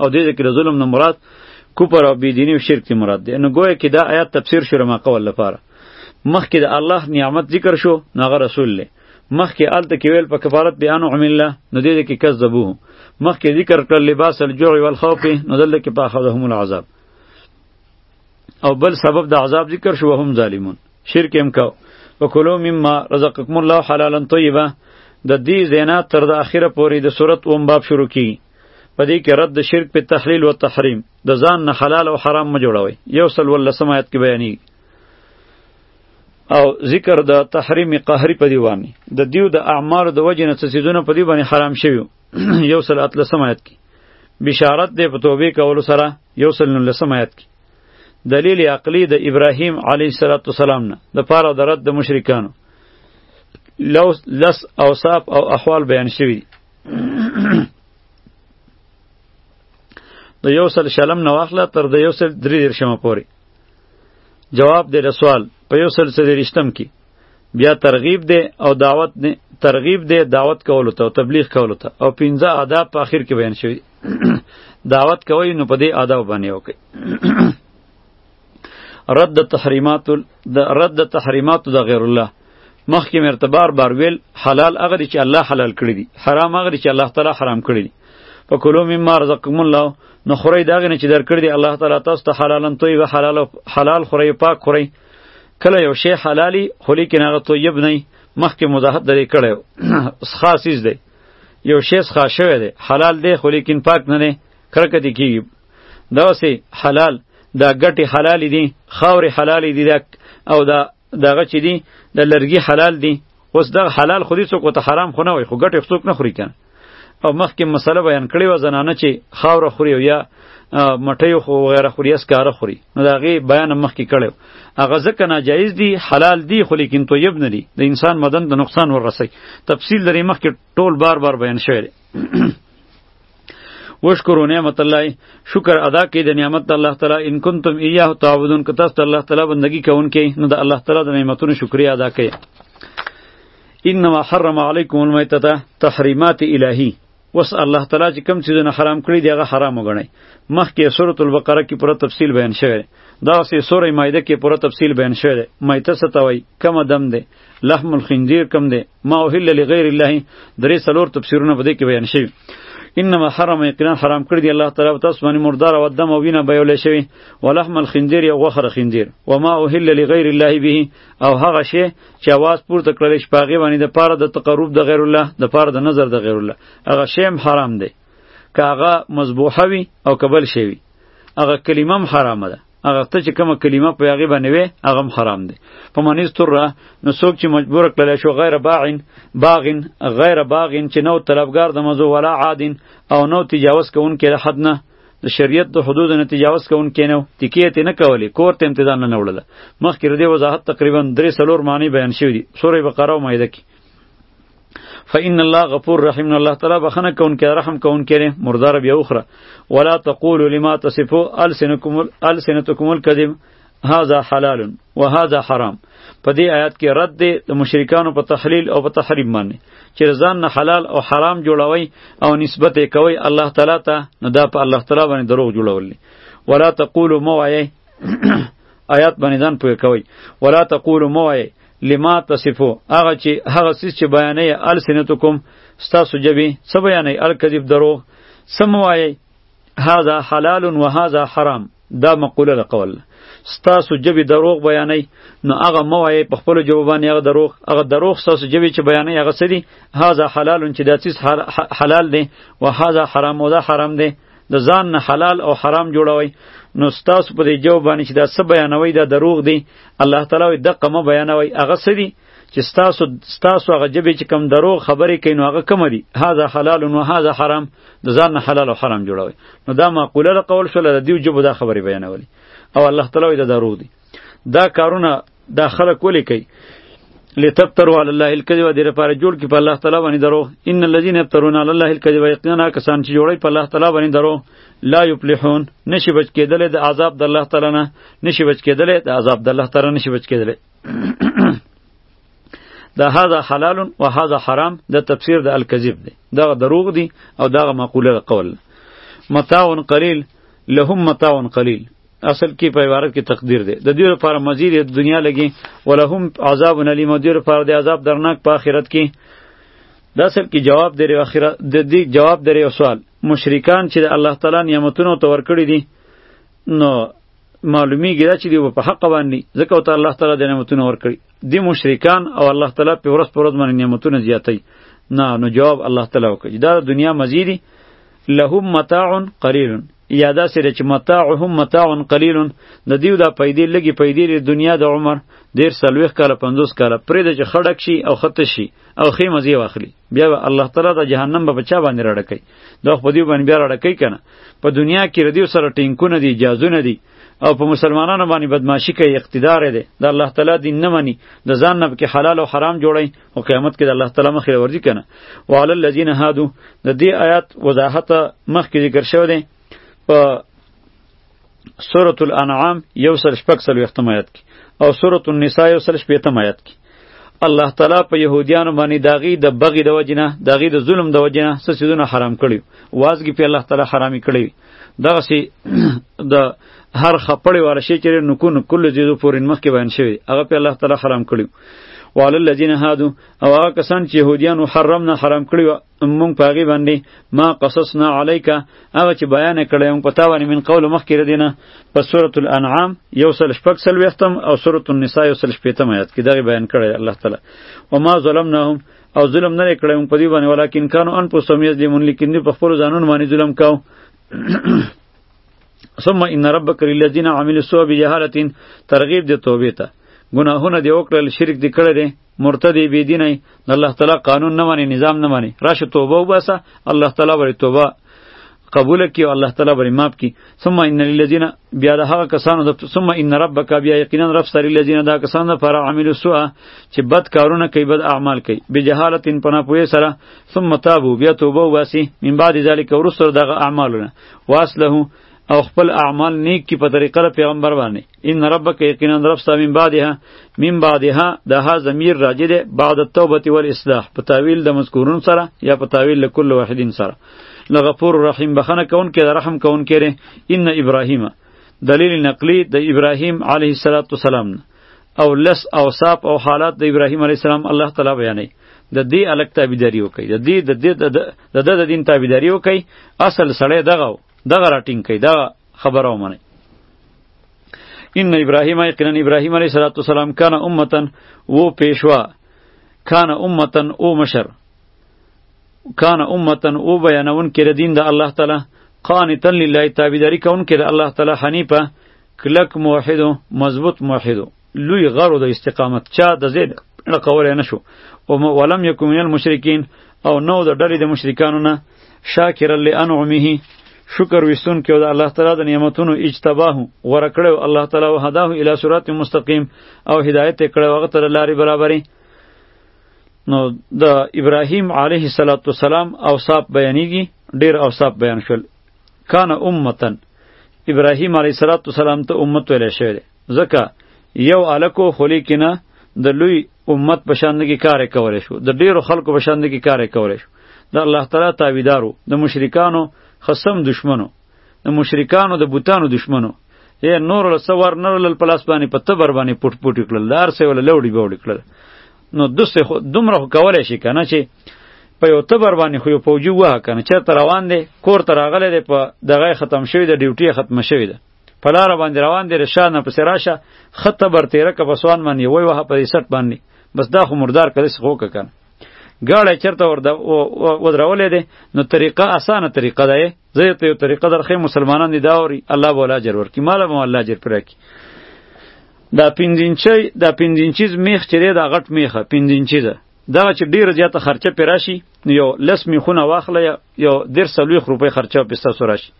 [SPEAKER 1] او دې ځکه د ظلم نه مراد کوپر او بيدینی او شرک ته مراد دی نو گویا کې دا آیات تفسیر شو ما قول لپاره مخکې د الله نعمت ذکر شو نو هغه رسول له مخکې الته کې ویل په کفارت بیان او عمل الله نو دې کې کذبو مخکې ذکر کړ لباس الجوع والخوف نو دلته کې پاخذهم العذاب او بل سبب د عذاب ذکر شو هم ظالمون شرک هم کو وکلو مما رزقکم الله حلالا طیبا د دې زینا تر د اخره پورې د صورت اوم باب شروع کی په دې کې رد شرک په تحلیل او تحریم د ځان نه حلال او حرام ما جوړوي یو سل ول سمایت کې بیانې او ذکر د تحریم قهری په دی باندې د دیو د اعمار د وجې نه څه سيزونه په دی باندې حرام شوی یو سل اتل سمایت کې بشارت دې په توبې کولو سره یو سل نو لسمایت کې دلیل عقلی د ابراهیم علیه السلام نه د پاره د رد د مشرکانو لو لس اوصاف او احوال بیان شوی د یو سل شلم نه واخله تر د یو سل درې درشمه پورې جواب دی د سوال په یو سل سره رښتم کی بیا ترغیب دی او دعوت دی ترغیب دی دعوت کولو ته او تبلیغ کولو ته او پنځه آداب په اخر کې بیان شوی دعوت کوي نو په دې آداب باندې وکړي رد تحریمات د رد تحریمات د غیر الله مخکې مرتبار بار ویل حلال هغه چې الله حلال کړی دي حرام هغه چې الله تعالی حرام کړی دي په کلو مما رزقکم الله نو خوري داغه نه چې درکړی دی الله تعالی تاسو ته حلالن طیب حلال حلال خوري پاک خوري کله یو شی حلالي خو لیکن هغه طیب نه مخکې مزاحت درې کړو خاصیز دی یو شی څخه شوی دی حلال دی خو لیکن پاک نه دی کرکه دی کیږي دا سه حلال دا ګټي حلال دي خاوري حلال دي دا او دا دغه چي دي د لرګي حلال دي اوس دا حلال خو دي څوک ته حرام خو نه وي خو ګټي څوک نه خوري کنه او مخکې مسله بیان کړې و زنانه چې خاور خوري او یا مټۍ خو غیره خوري اس کاره خوري نو دا غي بیان مخ کې کړو هغه ځکه ناجایز دي حلال دي خو لیکن طیب نه دي د انسان بدن ته نقصان ورسي تفصیل لري مخ کې ټول بار بار بیان شوی دی وشکرو نعمت الله شکر ادا کړئ د نعمت د الله تعالی ان کنتم ایاه تعبدون که تاسو د الله تعالی بندگی کوونکې نو د الله تعالی د نعمتونو شکریا ادا کړئ انما حرم علیکم المیتة تحریمات الهی اوس الله تعالی چې کوم څیزونه حرام کړی دی هغه حرام وګڼي مخکې سورۃ البقره کې پوره تفصیل بیان شوی دا سه سورې مایده کې پوره تفصیل بیان شوی دی مایته ستوي کم دم دی لحم الخنزیر کم دی ما اوهل لغیر الله درې سلور تفسیرونه بده کې بیان شوی انما حرم یقینا حرام کړی دی الله تعالی تاسو باندې مردار او دم او وینه بیول شوی ولحم الخنزیر یو غوخر خنزیر وما اوهل لغیر الله به او هغه شی چې आवाज پورته کړل شي پاغه باندې د پاره د تقرب د غیر الله د پاره د نظر د غیر الله هغه شی هم حرام دی کاغه مذبوحه وي او کبل شی وي هغه کلمه هم حرامه ده هغه ته چې کومه کلمه په هغه باندې وي هغه هم حرام دی په معنی ستره نو څوک چې مجبور کړل شو غیر باغین باغین غیر باغین چې نو طلبگار د مزو ولا عادین او نو تجاوز کوونکې د حد نه د شریعت د حدود نه تجاوز کون کینو تکیه ته نه کولی کور ته امتدان نه وړل مخکې ردی وضاحت تقریبا درې سلور معنی بیان شوی دی سوره بقره او مائده کې فإن الله غفور رحیم الله تعالی بخنه کون کې رحم کون کې مردار بیا اخرى ولا تقولوا لما تصفوا السنتكم السنتكم الكذب هذا حلال و هذا حرام په دې آیات کې رد دی د مشرکانو په تحلیل او په تحریم باندې چې ځان نه حلال او حرام جوړوي او نسبت یې کوي الله تعالی ته نو دا په الله تعالی باندې دروغ جوړول دي ولا تقولوا مو وایي آیات باندې ځان پوهه کوي ولا تقولوا مو وایي لما تصفو هغه چې هغه سیس چې بیانې السنتکم ستاسو جبی څه بیانې الکذب دروغ سم وایي هذا حلال و هذا حرام دا مقوله ده قول ستاسو جبی دروغ بیانې نو هغه مو وایي په خپل جواب باندې هغه دروغ هغه دروغ ستاسو جبی چې بیانې هغه سدي هاذا حلال چې دا چیز حلال دی او هاذا حرام او دا حرام دی د ځان نه حلال او حرام جوړوي نو ستاسو په دې جواب باندې چې دا څه بیانوي دا دروغ دی الله تعالی دقه مو بیانوي هغه سدي چې ستاسو ستاسو هغه جبې چې کم دروغ خبرې کوي نو هغه کوم دي هاذا حلال و هاذا حرام د ځان نه حلال او حرام جوړوي نو دا معقوله ده قول شول د دیو جبو دا خبرې بیانولې او الله تعالی وایي دا دروغ دي دا کارونه دا خلک ولې کوي لتبتروا علی الله الکذب دې لپاره جوړ کی په الله تعالی باندې درو ان الذين يبترون علی الله الکذب یقینا کسان چې جوړي په الله تعالی باندې درو لا یفلحون نشي بچ کېدل د عذاب د الله تعالی نه نشي بچ کېدل د عذاب د الله تعالی نشي بچ کېدل دا هاذا حلال و هاذا حرام دا تفسیر د الکذب دی دا دروغ دی او دا مقوله د قول متاع قلیل لهم متاع قلیل اصل کې په عبارت کې تقدیر دی د دې لپاره مزید د دنیا لګي ولهم عذاب الیم د دې لپاره د عذاب درناک په آخرت کې د اصل کې جواب دی آخرت د دې جواب دی سوال مشرکان چې د الله تعالی نعمتونو تور کړی دي نو معلومیږي دا چې دی په حق باندې ځکه او ته الله تعالی د نعمتونو ورکړي دی مشرکان او الله تعالی په ورځ پر ورځ باندې نعمتونه زیاتوي نه نو جواب الله تعالی وکړي دا دنیا مزیدی لهم متاع قلیل یا دا سره چې متاعهم متاع قلیل د دیو دا پیدې لګي پیدې د دنیا د عمر ډیر سلويخ کاله 50 کاله پرې د چې خړک شي او خط شي او خې مزي واخلي بیا الله تعالی د جهنم په بچا باندې راړکې دا خو په دې باندې بیا راډکې کنه په دنیا کې ردیو سره ټینکونه دي جازونه دي او په مسلمانانو باندې بدمعشي کوي اقتدار دی د الله تعالی دین نه مني د ځان نه کې حلال او حرام جوړي او قیامت کې د الله تعالی مخې ورځي کنه وعلى الذين هادو د دې آیات وضاحت مخکې ذکر شوی دی په سورة الانعام یو سل شپږ څلوېښتم آیت کې او سورة النساء یو سل شپېتم آیت کې الله تعالی په يهوديانو باندې داغي د بغي د وجنه داغي د ظلم د وجنه څه سيزونه حرام کړي وازګي په الله تعالی حرامي کړي دغه سي د هر خپړې واره شي چې نکون کل زیدو پورین مخ کې بیان شوی هغه په الله تعالی حرام کړي وعلى الذين هادو او هغه کسان چې يهوديانو حرمنا حرام کړی مونږ په هغې باندې ما قصصنا علیک هغه چې بیان یې کړی مونږ په تا باندې من قول مخکې د دې نه په سورة الانعام یو سل شپږ څلوېښتم او سورة النساء یو سل شپېتم آیات کې دغه بیان کړی الله تعالی وما ظلمناهم او ظلم نه کړی مونږ په دې باندې ولیکن کانو انفسهم یظلمون لیکن دوی په خپلو ځانونو باندې ظلم کاو ثم ان ربک للذین عملوا السوء بجهالة ترغیب د توبې ته ګناهونه دې وکړل شرک دې کړی دی مرتد بی دین ای د الله تعالی قانون نه مانی نظام نه مانی راشه توبه وباسه الله تعالی ور توبه قبول کی او الله تعالی بری ماف کی ثم ان للذین بیا د هغه کسانو د ثم ان ربک بیا یقینا رب سر للذین دا کسانو پر عملو سو چې بد کارونه کوي بد اعمال کوي به جهالت ان پنا پوی سره ثم تابو بیا توبه وباسي من بعد ذلک ورسره دغه اعمالونه واسله او خپل اعمال نیک کی په طریقه پیغمبر باندې ان ربک یقینا رب ستا من بعدها من بعدها د ها ضمیر راجع ده بعد التوبه والاصلاح په تعویل د مذکورون سره یا په تعویل لكل واحدین سره لغفور رحیم بخنه کون کې رحم کون کړي ان ابراهیم دلیل نقلی د ابراهیم علیه السلام او لس اوصاف او حالات د ابراهیم علیه السلام الله تعالی بیانوي د دې الک تابعداري وکړي د دې د دې د د دین تابعداري وکړي اصل سړی دغه دغه راټینګ کړئ دا خبره ومنئ ان ابراهیم یقینا ابراهیم علیه الصلاۃ والسلام کان امتن و پیشوا کان امتن او مشر کان امتن او بیانون کې دین د الله تعالی قانتا لله تابعداری کون کې د الله تعالی حنیفه کلک موحد و مضبوط موحد و لوی غر و د استقامت چا د زید ړه کولای نشو او ولم یکم من المشرکین او نو د ډلې د مشرکانو نه شاکر لانعمه شکر وستون کې د الله تعالی د نعمتونو اجتباه غوړه کړو الله تعالی او هداه الی صراط مستقیم او هدایت کړو هغه تر لارې برابرې نو د ابراهیم علیه السلام اوصاف بیانېږي ډیر اوصاف بیان شول کان امتن ابراهیم علیه الصلاۃ والسلام ته امت ویل شوی دی ځکه یو الکو خلی کینه د لوی امت په شان کې کار کولای شو د ډیرو خلکو په شان کې کار کولای شو د الله تعالی تابعدارو د مشرکانو خصم دشمنو د مشرکانو د بوتانو دشمنو یې نور له سوار نور له پلاس باندې په تبر باندې پټ پټ کړل دار سه ول لوړی بوړی کړل نو دوسه خو دومره خو کولای شي کنه چې په یو تبر باندې خو یو پوجي وه کنه چرته روان دی کور ته راغلی دی په دغه ختم شوی دی ډیوټي ختم شوی دی په لار باندې روان دی رشاد نه پسې راشه خطه بر تیره که بسوان باندې وای وه په سټ باندې بس دا خو مردار کړي سخو کنه ګاړی چرته ور ودرولې دی نو طریقه اسانه طریقه ده زه ته یو طریقه درخې مسلمانان دی دا اوري الله بولا جر ورکی مال به الله جر پر کی دا پنځینچی دا پنځینچیز میخ چې دی دا غټ میخه پنځینچی ده دغه چې ډیر زیاته خرچه پې راشي نو یو لس میخونه واخله یو دېرش څلوېښت روپۍ خرچه پې ستاسو راشي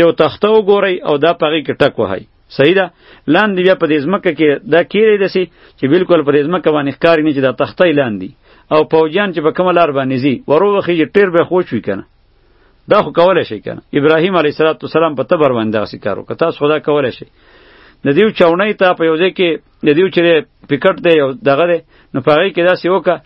[SPEAKER 1] یو تخته وګورئ او دا په هغې کې ټک وهئ صحیح ده لاندې بیا په دې ځمکه کې دا کیری دسی چې بالکل په دې ځمکه باندې ښکاري نه چې دا تخته لاندې او پوجان چې په کومه لار باندې ځي ورو وخی چې ټیر به خوش وي کنه دا خو کولای شي کنه ابراهیم علیه السلام په تبر باندې داسې کار وکړ تاسو خدا کولای شي د دیو چاونۍ ته په یو ځای کې د دیو چې پکټ دی او دغه دی نو په هغې کې داسې وکړه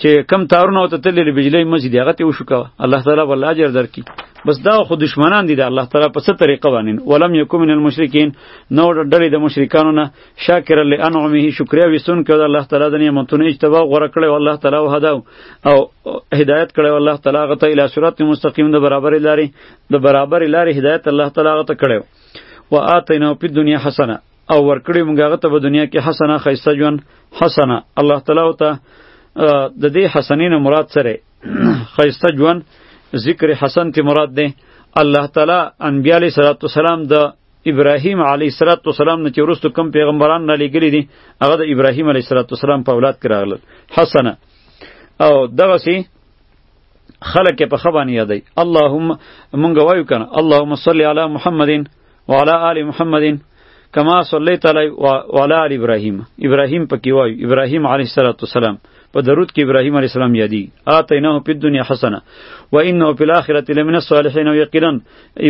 [SPEAKER 1] چې کم تارونه ورته تللې د بجلۍ مزي دی هغه ته یې وشوکوه الله تعالی به الله اجر درکړي بس دا خو دشمنان دي د الله تعالی په څه طریقه باندې ولم یکو من المشرکین نو ډلې د مشرکانو نه شاکر لانعمه شکریا وسون کړه الله تعالی د نعمتونو اجتبا غوړه کړو الله تعالی او هدا او هدایت کړو الله تعالی غته اله صراط مستقیم د برابر لاري د برابر لاري هدایت الله تعالی غته کړو و اتینا په دنیا حسنه او ورکړی مونږ غته په دنیا کې حسنه خیسته جون حسنه الله تعالی او ته د دې حسنین مراد سره خیسته جون ذکر حسن ته مراد ده الله تعالی انبیاء علیه السلام د ابراهیم علیه السلام نه چې وروسته کوم پیغمبران را لېږلي دي هغه د ابراهیم علیه السلام په اولاد کې راغلل حسنه او دغسې خلک په ښه باندې یادوي اللهم مونږ وایو که نه اللهم صل علی محمد وعلى آل محمد کما صلیت علی وعلى آل ابراهیم ابراهیم پکې وایو ابراهیم علیه السلام په درود کې ابراهیم علیه السلام یادی آتیناه په دنیا حسنه و انه په الاخرته لمن الصالحین یقینا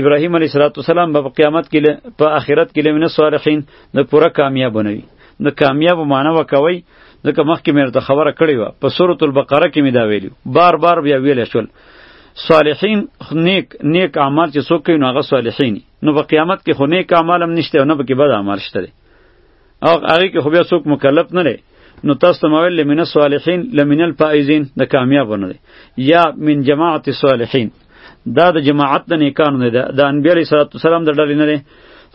[SPEAKER 1] ابراهیم علیه السلام به قیامت کې په آخرت کې لمن صالحین د پوره کامیاب نه وي د کامیاب معنی وکوي ځکه مخکې مې ته خبره کړې و په سورۃ البقره کې مې دا ویلو بار بار بیا ویل شول صالحین نیک نیک اعمال چې څوک کوي نو هغه صالحین نو په قیامت کې خو نیک اعمال هم نشته او نه پکې بد اعمال شته او هغه کې خو بیا څوک مکلف نه لري نو تاسو ته مویل لمن الصالحین لمن الفائزین د کامیابونه دی یا من جماعت الصالحین دا د جماعت د نیکانو نه ده د انبیای علیه السلام د ډلې نه دی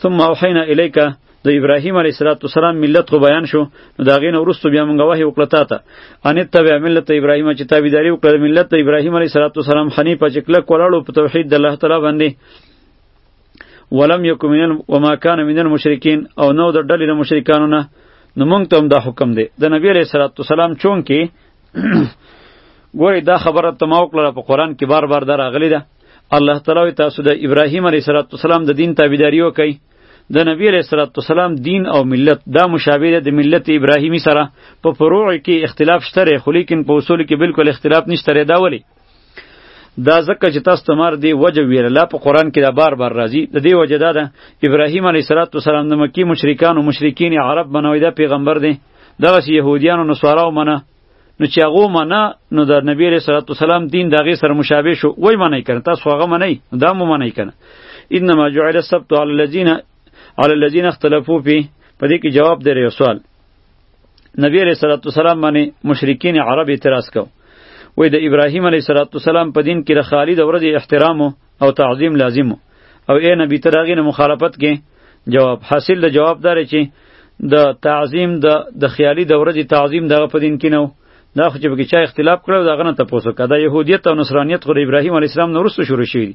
[SPEAKER 1] ثم اوحینا الیک د ابراهیم علیه السلام ملت خو بیان شو نو دا غین ورستو بیا مونږ وحی وکړه تا ته ان تبع ملت ابراهیم چې تابعداري وکړه ملت ابراهیم علیه السلام حنیف چې کله کولاړو په توحید د الله تعالی باندې ولم یکو من وما کان من المشرکین او نو د ډلې د مشرکانو نه نو مونږ ته هم دا حکم دی د نبی علیه الصلاۃ والسلام چون کې ګوري دا خبره ته ما وکړه په قران کې بار بار دا راغلی ده الله تعالی تاسو د ابراهیم علیه السلام د دین تابعداري وکړئ د نبی علیہ الصلوۃ والسلام دین او ملت دا مشابه ده د ملت ابراهیمی سره په فروع کې اختلاف شته خو لیکن په اصول کې بالکل اختلاف نشته دا ولی دا ځکه چې تاسو تمر دی وجه ویل لا په قران کې دا بار بار راځي د دې وجه دا ده ابراهیم علیه السلام د مکی مشرکان او مشرکین عرب بنوي دا پیغمبر دی دغه يهوديان او نصارا او منه نو چې هغه منه نو د نبی علیه السلام دین دغه سره مشابه شو وای منه کړه تاسو هغه منه دا مو منه کړه انما جعل السبت على الذين على الذين اختلفوا فيه په دې کې جواب دی یو سوال نبی علیہ الصلوۃ والسلام باندې مشرکین عرب اعتراض کو وای د ابراهیم علیه السلام په دین کې د خالد ورځې احترام او تعظیم لازم او ای نبی ته داغې نه مخالفت کې جواب حاصل د جواب دار چې د تعظیم د د خیالي د ورځې تعظیم دغه په دین کې نه دا خو چې به چا اختلاف کړو داغه نه تاسو کده يهودیت او نصرانیت خو د ابراهیم علیه السلام نورسته شروع شوی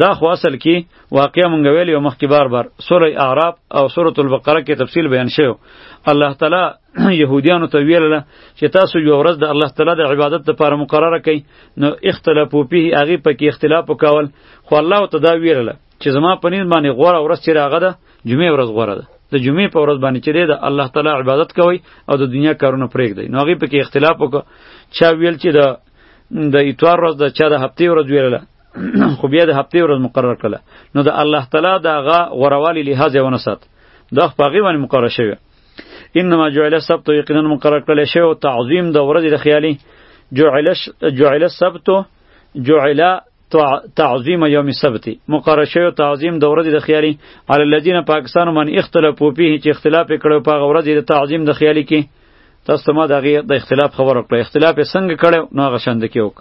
[SPEAKER 1] دا خو اصل کې واقعا مونږ ویل یو مخکې بار بار سوره اعراف او سوره البقره کې تفصیل بیان شوی الله تعالی يهوديانو ته ویل چې تاسو یو ورځ د الله تعالی د عبادت لپاره مقرره کړئ نو اختلافو په هغه په کې اختلاف وکول خو الله ته دا ویل چې زما پنځ باندې غوړه ورځ چې راغه ده جمعه ورځ غوړه ده د جمعې په ورځ باندې چې دی د الله تعالی عبادت کوي او د دنیا کارونه پرېږدي نو هغې پکې اختلاف وکړه چا ویل چې د د اتوار ورځ ده چا د هفتې ورځ ویله خو بیا د هفته ورځ مقرر کړه نو د الله تعالی دا غا غوروالی لحاظ ونه سات دا په غي باندې مقرر شوی انما جعل السبت یقینا مقرر کړل شوی او تعظیم د ورځې د خیالي جعل جعل السبت جعل تعظیم یوم السبت مقرر شوی تعظیم د ورځې د خیالي علی الذین پاکستان من اختلافو فيه چې اختلاف کړو په ورځې د تعظیم د خیالي کې تاسو ته ما د هغې د اختلاف خبر وکړه اختلاف یې څنګه کړی نو هغه شاندې کې وک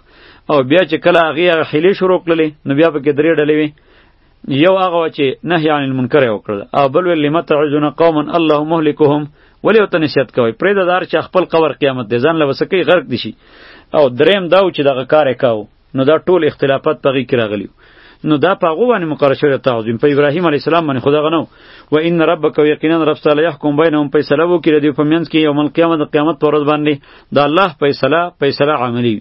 [SPEAKER 1] او بیا چې کله هغې هغه حیلې شروع کړلې نو بیا پکې درې ډلې وې یو هغه و چې نهی عن المنکر یې وکړل او بل ویل لم تعظون قوما الله مهلکهم ولې ورته نصیحت کوئ پرېږده دار چې خپل قبر قیامت دی ځان له وسکۍ غرق دي شي او دریم دا و چې دغه کار یې کاوه نو دا ټول اختلافات پغی کې راغلی نو دا په هغه باندې مقرر شوی تعظیم په ابراهیم علی السلام باندې خدا غنو و ان ربک یقینا رب تعالی یحکم بینهم فیصله وکړي د پمنځ کې یوم القیامت د قیامت پر ورځ باندې دا الله فیصله فیصله عملی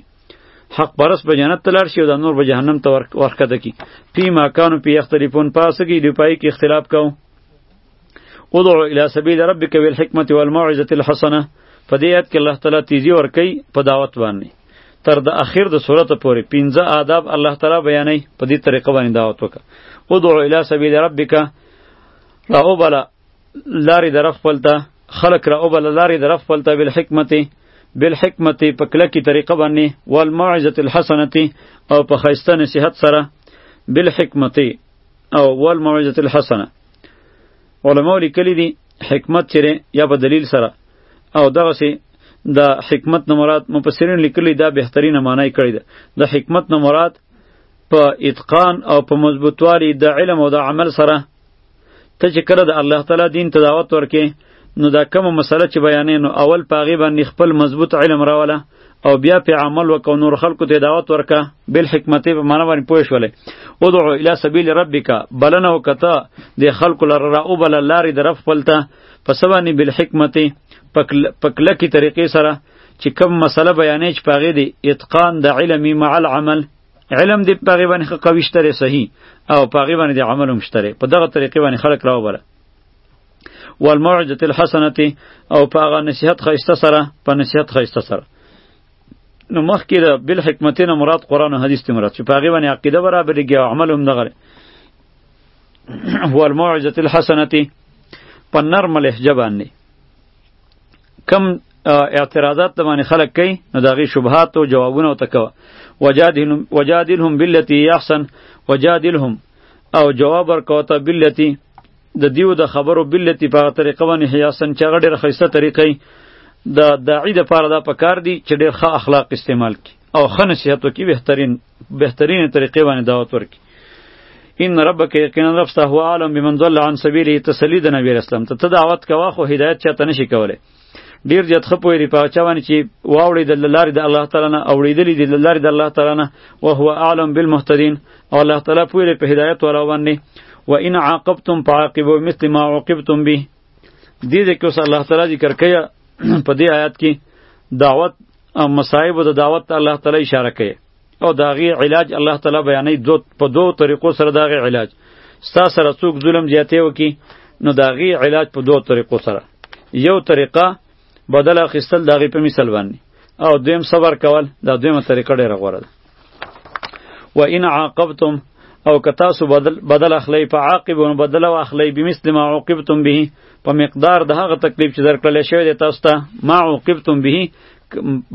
[SPEAKER 1] حق پرس به جنت تلار شي او د نور به جهنم ته ورکده کی پی ما کانو پی اختلافون پاسګي دی پای کې اختلاف کوو ادعو الى سبیل ربک بالحکمت والموعظه الحسنه په دې آیت کې الله تعالی تیزی ور کوي په دعوت باندې تر د اخر د سورته پورې پنځه آداب الله تعالی بیانوي په دې طریقه باندې دعوت وکړه ادعو الى سبیل ربک را وبله لارې در خپل ته خلق را وبله لارې در خپل ته بالحکمت بالحکمت په کلکی طریقه باندې والموعظه الحسنه او په خیسته نصیحت سره بالحکمت او ول موعظه الحسنه علماء لیکلی دي حکمت چیرې یا په دلیل سره او دغه سي د حکمت نه مراد مفسرین لیکلی دا بهترینه معنی کړی ده د حکمت نه مراد په اتقان او په مضبوطوالي د علم او د عمل سره ته چې کړه د الله تعالی دین ته دعوت ورکې نو دا کومه مسله چې بیانې نو اول پاغي باندې خپل مضبوط علم راوله او بیا په عمل وکاو نور خلکو ته دعوت ورکا بل حکمت په معنا باندې پوه شولې ادعو الی سبیل ربک بلنه وکتا د خلکو لر را او بل لارې در خپلته په سبانی بل حکمت پکله کی طریقې سره چې کوم مسله بیانې چې پاغي دی اتقان د علمي مع العمل علم دی پاغي باندې قوي شته صحیح او پاغي باندې عمل هم شته په دغه طریقې باندې خلک راوبره والموعظه الحسنه او په هغه نصیحت خیسته سره په نصیحت خیسته سره نو مخکې د بل حکمتین مراد قران او حدیث ته مراد چې په هغه باندې عقیده برابرېږي او عمل هم دغه والموعظه الحسنه په نرم لهجه باندې کم اعتراضات ته باندې خلک کوي نو د هغې شبهات او جوابونه ورته کوه وجادلهم بالتي احسن وجادلهم او جواب ورکوه ته بالتي د دیو د خبرو بلتی په طریقه باندې حیاسن چې هغه ډېره ښایسته طریقه د داعي دپاره دا پکار دي چې ډېر ښه اخلاق استعمال کړي او ښه نصیحت وکړي بهترین بهترینې طریقې باندې دعوت ورکړي ان ربک یقینا رب ستا هو عالم بمن ضل عن سبیله تسلی د نبی اسلام ته ته دعوت کوه خو هدایت چاته نشي کولی ډیر زیات خپو دی په چا باندې چې واوړې د لارې د الله تعالی نه اوړېدلې دي د لارې د الله تعالی نه او هو اعلم بالمهتدین او الله تعالی پوهې په هدایت ولا باندې و ان عاقبتم فعاقبوا مثل ما عوقبتم به دې دې کې اوس الله تعالی ذکر کوي په دې آیات کې دعوت او مصائب د دعوت الله تعالی اشاره کوي او داغي علاج الله تعالی بیانې دو په دو طریقو سره داغي علاج ستا سره څوک ظلم زیاتې وکي نو داغي علاج په دو طریقو سره یو طریقه بدل اخیستل داغي په مثال باندې او دویم صبر کول دا دویمه طریقه ډیره غوره ده و ان عاقبتم او که تاسو بدل بدل اخلی په عاقب او بدل واخلی بمثل ما عوقبتم به په مقدار د هغه تکلیف چې درکړل شوی دی تاسو ته ما عوقبتم به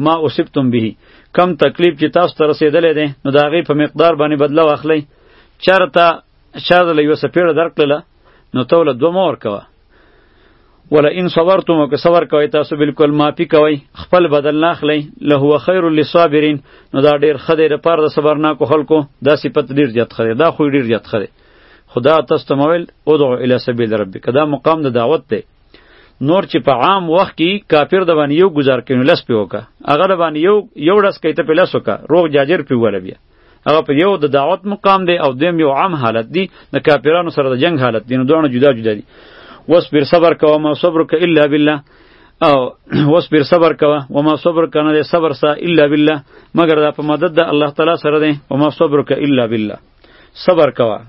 [SPEAKER 1] ما اوسبتم به کم تکلیف چې تاسو ته رسیدلې ده نو دا غي په مقدار باندې بدله واخلئ چرته شاده له یو سپیړه درکړله نو ته ول دوه مور کوه ولا ان صبرتم که صبر کوي تاسو بالکل معافي کوي خپل بدل نه اخلي له هو خير للصابرين نو دا ډیر خدای د پاره د صبرناکو خلکو دا صفت ډیر زیات خره دا خو ډیر زیات خره خدا تاسو ته مویل ادعو الی سبیل ربک دا مقام د دعوت دی نور چې په عام وخت کې کافر د باندې یو گزار کینو لس په وکا هغه د باندې یو یو ډس کیته په لس وکا روغ جاجر په ولا بیا هغه په یو د دعوت مقام دی او دیم یو عام حالت دی د کافرانو سره د جنگ حالت دی نو دوه جدا جدا دي وس پر صبر کوه ما صبر ک الا بالله او وس پر صبر کوه و ما صبر کنه صبر سا الا بالله مگر دا په مدد د الله تعالی سره دی و ما صبر ک الا بالله صبر کوه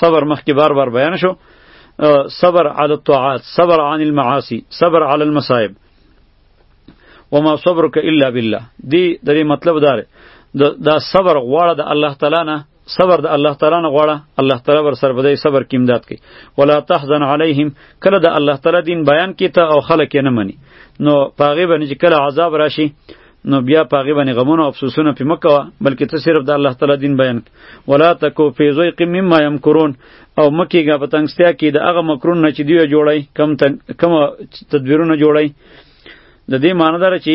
[SPEAKER 1] صبر مخکې بار بار بیان شو صبر علی الطاعات صبر عن المعاصی صبر علی المصائب وما صبرك الا بالله دی د دې مطلب دار دا صبر غواړه د الله تعالی نه صبر د الله تعالی نه غواړه الله تعالی ور سره بدای صبر کې امداد کوي ولا تحزن علیهم کله د الله تعالی دین بیان کیته او خلک یې نه مني نو پاغه باندې چې کله عذاب راشي نو بیا په هغې باندې غمونه او افسوسونه پې مه کوه بلکې ته صرف د الله تعالی دین بیان ولا تکو فی ضیق مما یمکرون او مه کېږه په تنګستیا کې د هغه مکرون نه چې دوی جوړی کم کم تدبیرونه جوړی د دې معنی داره چې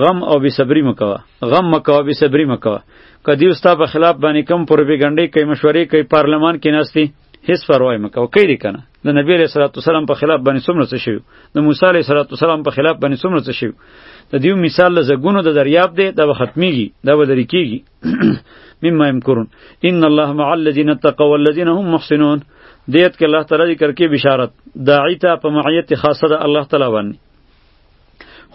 [SPEAKER 1] غم او بې صبري مه کوه غم مه کوه بې صبري مه کوه که دیو ستا په خلاف باندې کم پروپیګنډې کوي مشورې کوي پارلمان کې ناستي هیڅ پروا مه کوه کوي کنه د نبی علیہ الصلوۃ والسلام په خلاف باندې څومره څه شوی د موسی علیہ الصلوۃ والسلام په خلاف باندې څومره څه شوی د دیو مثال له زګونو د دریاب دی دا به ختمیږي دا به لري کیږي مما یمکرون ان الله مع الذین اتقوا والذین هم محسنون دیت کې الله تعالی ذکر کې بشارت داعی ته په معیت خاصه ده الله تعالی باندې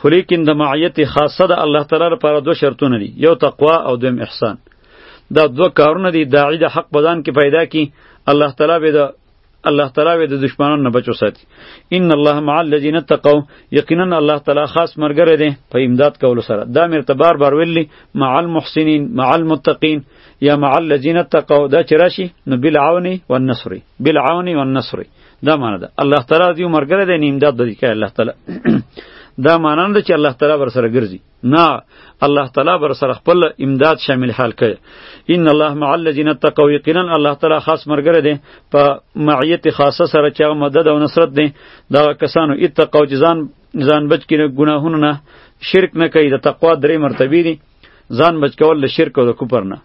[SPEAKER 1] خو لیکن د معیت خاصه د الله تعالی لپاره دوه شرطونه دي یو تقوا او دویم احسان دا دوه کارونه دي داعی د حق بدن کې پیدا کی الله تعالی به د الله تعالی به د دشمنانو نه بچو ساتي ان الله مع الذين اتقوا یقینا الله تعالی خاص مرګره دي په امداد کولو سره دا مرته بار بار ویلی مع المحسنین مع المتقین یا مع الذين اتقوا دا چرشی نو بالعون والنصر بالعون والنصر دا معنی ده الله تعالی دیو مرګره دی نه امداد به کوي الله تعالی دا معنی نه چې الله تعالی بر سره ګرځي نه الله تعالی بر سره خپل امداد شامل حال کړي ان الله مع الذين اتقوا یقینا الله تعالی خاص مرګره دی په معیت خاصه سره چې مدد او نصرت دی دا کسانو اتقوا جزان ځان بچ کړي ګناهونه نه شرک نه کوي د تقوا درې مرتبه دي ځان بچ کول له شرک او د کفر نه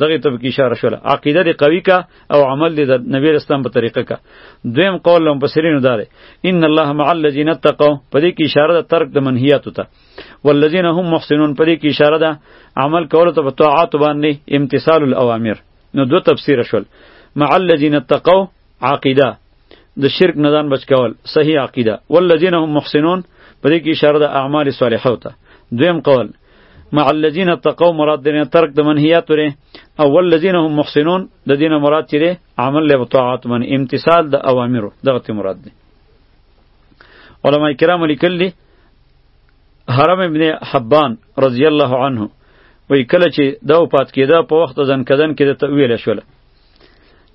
[SPEAKER 1] دغه ته کې اشاره شوله عقیده دې قوي کا او عمل دې د نبی اسلام په طریقه کا دویم قول لم بصرینو دار ان الله مع الذین اتقوا په دې کې اشاره ده ترک د منهیات ته والذین هم محسنون په دې کې اشاره ده عمل کول ته په طاعات باندې امتثال الاوامر نو دو تفسیر شول مع الذین اتقوا عقیده د شرک نه ځان بچ کول صحیح عقیده والذین هم محسنون په دې کې اشاره د اعمال صالحه ته دویم قول مع الذین اتقوا مراد دینه ترک د منهیات لري او والذین هم محسنون د دینه مراد چیرې عمل له طاعات من امتثال د اوامرو دغه ته مراد دی علما کرام لیکل دي حرم ابن حبان رضی الله عنه وی کله چې دا وفات کېده په وخت ځن کدن کې د تویل شوله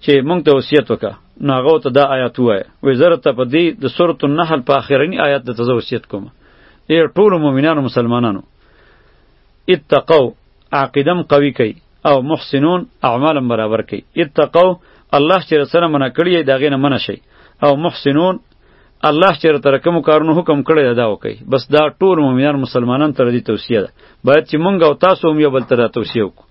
[SPEAKER 1] چې مونږ ته وصیت وکړه نو هغه ته دا آیات وایه وې زره ته په دې د سورۃ النحل په اخرنی آیات د تزه وصیت کوم ای ټول مؤمنانو مسلمانانو اتقوا عقیدم قوی کړئ او محسنون اعمالم برابر کړئ اتقوا الله چې سره منع کړی دا غینه منع شي او محسنون الله چې را تر کوم کارونو حکم کړی دا وکي بس دا ټول مؤمنان مسلمانان تر دې توصیه ده باید چې مونږ او تاسو هم یو بل ته دا توصیه وکړو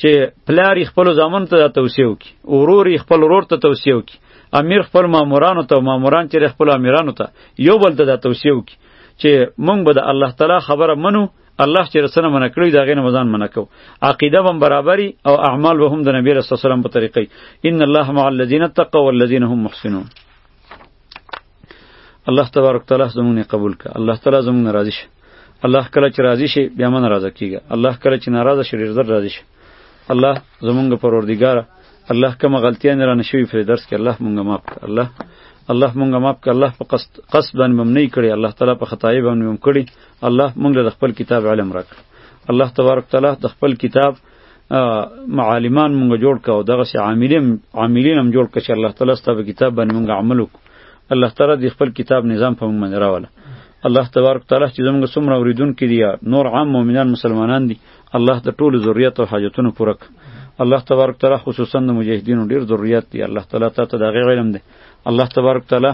[SPEAKER 1] چې پلاری خپل ځامن ته دا توصیه وکړي ورور خپل ورور ته توصیه وکړي امیر خپل مامورانو ته ماموران چې خپل امیرانو ته یو بل ته دا توصیه وکړي چې مونږ به د الله تعالی خبره منو الله چې رسنه منع کړی دا غینه مزان منع کو عقیده هم برابرۍ او اعمال به هم د نبی رسول الله صلی الله علیه وسلم په طریقې ان الله مع الذین اتقوا والذین هم محسنون الله تبارک تعالی زمونږ قبول ک الله تعالی زمونږ راضی شه الله کله چې راضی شي بیا من راضی کیږي الله کله چې ناراضه شي ډیر زر راضی شي الله زمونږ پروردگار الله کوم غلطی نه رانه شوی په درس کې الله مونږه معاف کړه الله الله مونږه معاف کړه الله په قصد قصد باندې مم نه کړی الله تعالی په خدای باندې مم کړی الله مونږ له خپل کتاب علم راکړه الله تبارک تعالی د خپل کتاب معالمان مونږ جوړ کا او دغه سي عاملین عاملین هم جوړ کړ چې الله تعالی ستاسو کتاب باندې مونږ عمل وکړو الله تعالی د خپل کتاب نظام په مونږ باندې راوله الله تبارک تعالی چې زموږ څومره اوریدونکي دي نور عام مؤمنان مسلمانان دي الله د ټولو ذریات او حاجتونو پوره کړي الله تبارک تعالی خصوصا د مجاهدینو ډیر ضرورت دی الله تعالی ته د علم دی الله تبارک تعالی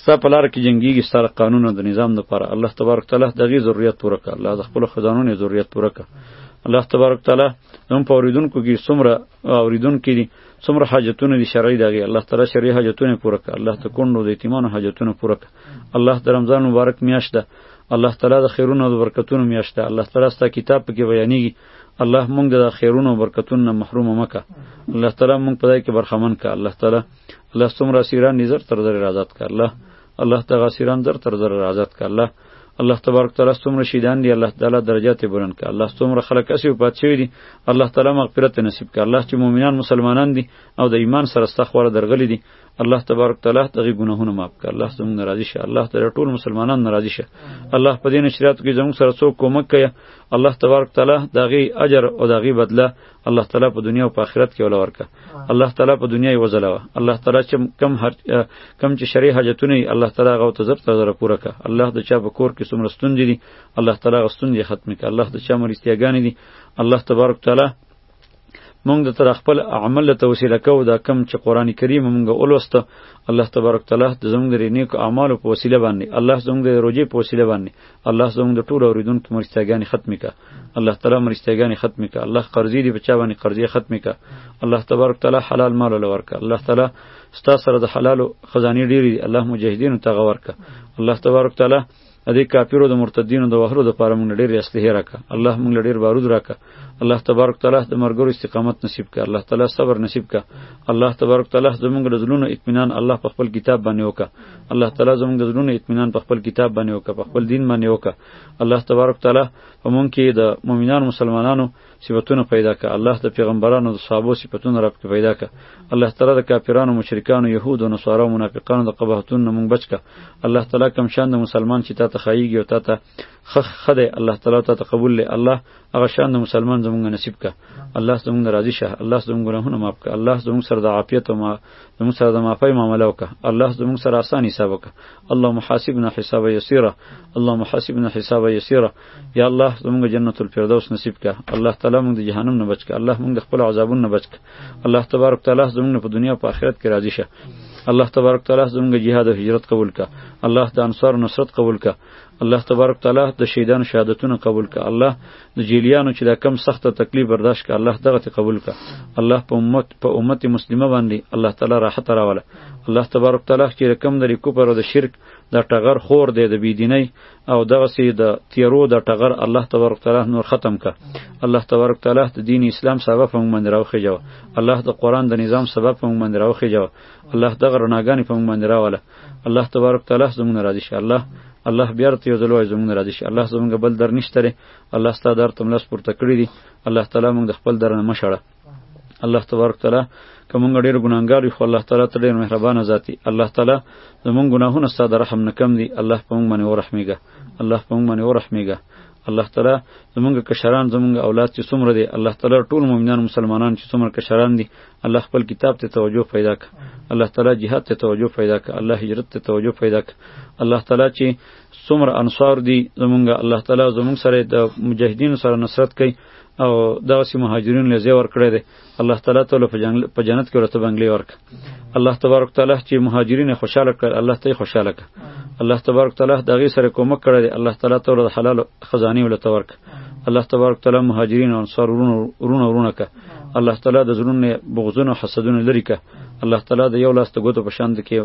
[SPEAKER 1] ستا په لار کې جنگیږي ستا قانون او د نظام لپاره الله تبارک تعالی دغه ضرورت پوره کړه الله د خپل خزانو نه ضرورت پوره کړه الله تبارک تعالی زموږ په اوریدونکو کې څومره اوریدونکو دي څومره حاجتونه دي شرعي دغه الله تعالی شرعي حاجتونه پوره کړه الله ته کونډو د یتیمانو حاجتونه پوره کړه الله د رمضان مبارک میاشت ده الله تعالی د خیرونو او برکتونو میاشت ده الله تعالی ستا کتاب پکې بیانېږي الله مونږ د خیرونو او برکتونو محروم مکه الله تعالی مونږ په دای کې برخمن کړه الله تعالی الله څومره اسیران یې زر تر زره آزاد که الله الله دغه اسیران زر تر زره آزاد که الله الله تبارک تعالی څومره شهیدان دي الله تعالی درجات یې بلند که الله څومره خلک هسې وفات شوي دي الله تعالی مغفرت یې نصیب که الله چې مؤمنان مسلمانان دي او د ایمان سره ستا خواله درغلي دي الله تبارک تعالی دغه ګناهونه معاف کړه الله زموږ ناراضي شه الله تعالی ټول مسلمانان ناراضي شه الله په دې نشریات کې زموږ سره څوک کومک کوي الله تبارک تعالی دغه اجر او دغه بدله الله تعالی په دنیا او په آخرت کې ولا ورکه الله تعالی په دنیا یې وزلوه الله تعالی چې کم هر کم چې شرع حاجتونه یې الله تعالی هغه ته زر تر پوره که الله د چا په کور کې څومره ستونزې دي الله تعالی هغه ستونزې ختمې که الله د چا مرستیاګانې دي الله تبارک تعالی مونږ د تر خپل عمل ته وسیله کو دا کم چې قران کریم مونږ اولوسته الله تبارک تعالی د زموږ د نیک اعمال په وسیله باندې الله زموږ د روزي په وسیله باندې الله زموږ د ټولو اوریدونکو مرستګانی ختمه الله تعالی مرستیګانی ختم کا الله قرضې دی بچا باندې قرضې ختم کا الله تبارک تعالی حلال مال ولور کا الله تعالی ستا سره د حلال خزانه ډیری الله مجاهدین ته غور کا الله تبارک تعالی د دې کافرو د مرتدینو د وهلو د پاره مونږ ډېر اصلحې راکه الله مونږ ډېر بارود راکه الله تبارک تعالی د مرګرو استقامت نصیب کړه الله تعالی صبر نصیب کړه الله تبارک تعالی زمونږ د زړونو اطمینان الله په خپل کتاب باندې وکړه الله تعالی زمونږ د زړونو اطمینان په خپل کتاب باندې وکړه په خپل دین باندې وکړه الله تبارک تعالی په مونږ کې د مؤمنانو مسلمانانو صفاتونه پیدا کړه الله د پیغمبرانو د صحابو صفاتونه رب کې پیدا کړه الله تعالی د کافرانو مشرکانو يهودو نصارو منافقانو د قباحتونو مونږ بچ کړه الله تعالی کوم شان د مسلمان چې تا ته خایږي او تا ته خخ خده الله تعالی تا ته قبول لې الله هغه شان د مسلمان زمونږ نصیب کړه الله زمونږ راضي شه الله زمونږ ګناهونه معاف کړه الله زمونږ سره د عافیت او ما زمونږ سره د معافی معامله وکړه الله زمونږ سره اساني حساب وکړه اللهم حاسبنا حساب یسیره اللهم حاسبنا حساب یسیره یا الله زموږ جنت الفردوس نصیب کا الله تعالی موږ د جهنم نه بچ کا الله موږ د خپل عذابونو نه بچ کا الله تبارک تعالی زموږ په دنیا او په آخرت کې راضي شه الله تبارک تعالی زموږ جهاد او هجرت قبول کا الله د انصار نصرت قبول کا الله تبارک تعالی د شهیدانو شهادتونه قبول ک الله د جیلیانو چې دا کم سخت تکلیف برداشت ک الله دغه ته قبول ک الله په امت په امت مسلمه باندې الله تعالی راحت راوله الله تبارک تعالی چې رقم د ریکو پر د شرک د ټغر خور دی د بيدینۍ او دغه سي د تیرو د ټغر الله تبارک تعالی نور ختم ک الله تبارک تعالی د دین اسلام سبب هم من راوخه جو الله د قران د نظام سبب هم من راوخه جو الله دغه رناګانی په من راوله الله تبارک تعالی زمونږ راضي شي الله الله بیا ته یو ځل وای زمونږ راضي شي الله زمونږ بل در نشته الله ستاسو در تم لاس پورته کړی دي الله تعالی مونږ د خپل در نه مشړه الله تبارک تعالی که مونږ ډیر ګناهګار یو خو الله تعالی ته ډیر مهربان ذاتی الله تعالی زمونږ ګناهونه ستاسو رحم نه کم دي الله په مونږ باندې ورحمیږي الله په مونږ باندې ورحمیږي الله تعالی زمونږ کشران زمونږ اولاد چې څومره دی الله تعالی ټول مؤمنان مسلمانان چې څومره کشران دي الله خپل کتاب ته توجه پیدا ک الله تعالی جهاد ته توجه پیدا ک الله هجرت ته توجه پیدا ک الله تعالی چې څومره انصار دي زمونږ الله تعالی زمونږ سره د مجاهدین سره نصرت کوي او دغسې مهاجرین له ځای ورکړی دی الله تعالی ته له په جنت کې ورته بنگلې ورک الله تبارک تعالی چې مهاجرین خوشاله کړ الله ته خوشاله کړ الله تبارک تعالی دا غي سره کومک کړی دی الله تعالی ته له حلال خزانه ول ته ورک الله تبارک تعالی مهاجرین او انصار ورونه ورونه ک الله تعالی د زړونو بغضونو حسدونو لري ک الله تعالی د یو لاس ته ګوتو په شان د کې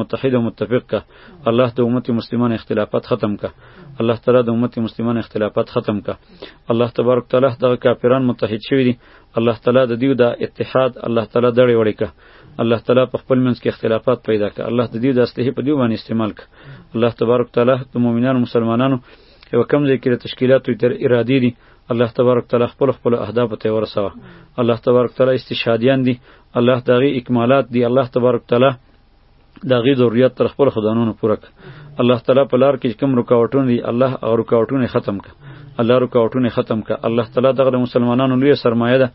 [SPEAKER 1] متحد او متفق ک الله د امت مسلمان اختلافات ختم ک الله تعالی د امت مسلمان اختلافات ختم ک الله تبارک تعالی دغه کافران متحد شوی دي الله تعالی د دیو دا اتحاد الله تعالی دړې وړې که الله تعالی په خپل منځ کې اختلافات پیدا که الله د دیو د اسلحې په دیو باندې استعمال که الله تبارک تعالی د مؤمنانو مسلمانانو یو کم ځای کې د تشکیلاتو تر ارادې دي الله تبارک تعالی خپل خپل اهداف ته ورسوه الله تبارک تعالی استشهادیان دي الله دغه اکمالات دي الله تبارک تعالی د هغې ضروریات تر خپل خدانونو پوره کړه الله تعالی په لار کې کوم رکاوټونه دي الله هغه رکاوټونه ختم کړه الله رکاوټونه ختم کړه الله تعالی دغه د مسلمانانو لوی سرمایه ده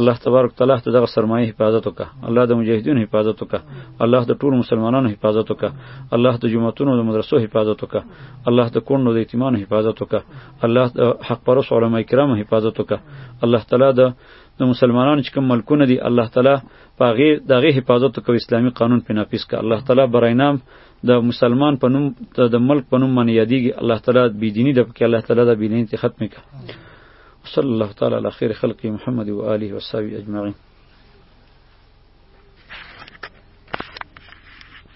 [SPEAKER 1] الله تبارک تعالی ته دغه سرمایه حفاظت وکړه الله د مجاهدینو حفاظت وکړه الله د ټول مسلمانانو حفاظت وکړه الله د جمعتونو د مدرسو حفاظت وکړه الله د کونډو د یتیمانو حفاظت وکړه الله د حق پرس علما کرامو حفاظت وکړه الله تعالی د د مسلمانانو چې کوم ملکونه دي الله تعالی پاغه دغه حفاظت کو اسلامی قانون په نافذ ک الله تعالی برای نام د مسلمان په نوم د ملک په نوم باندې یادېږي الله تعالی بی دینی د پکې الله تعالی د بی دینی ختم ک صلی الله تعالی علی خیر خلق محمد و آله و صحبه اجمعین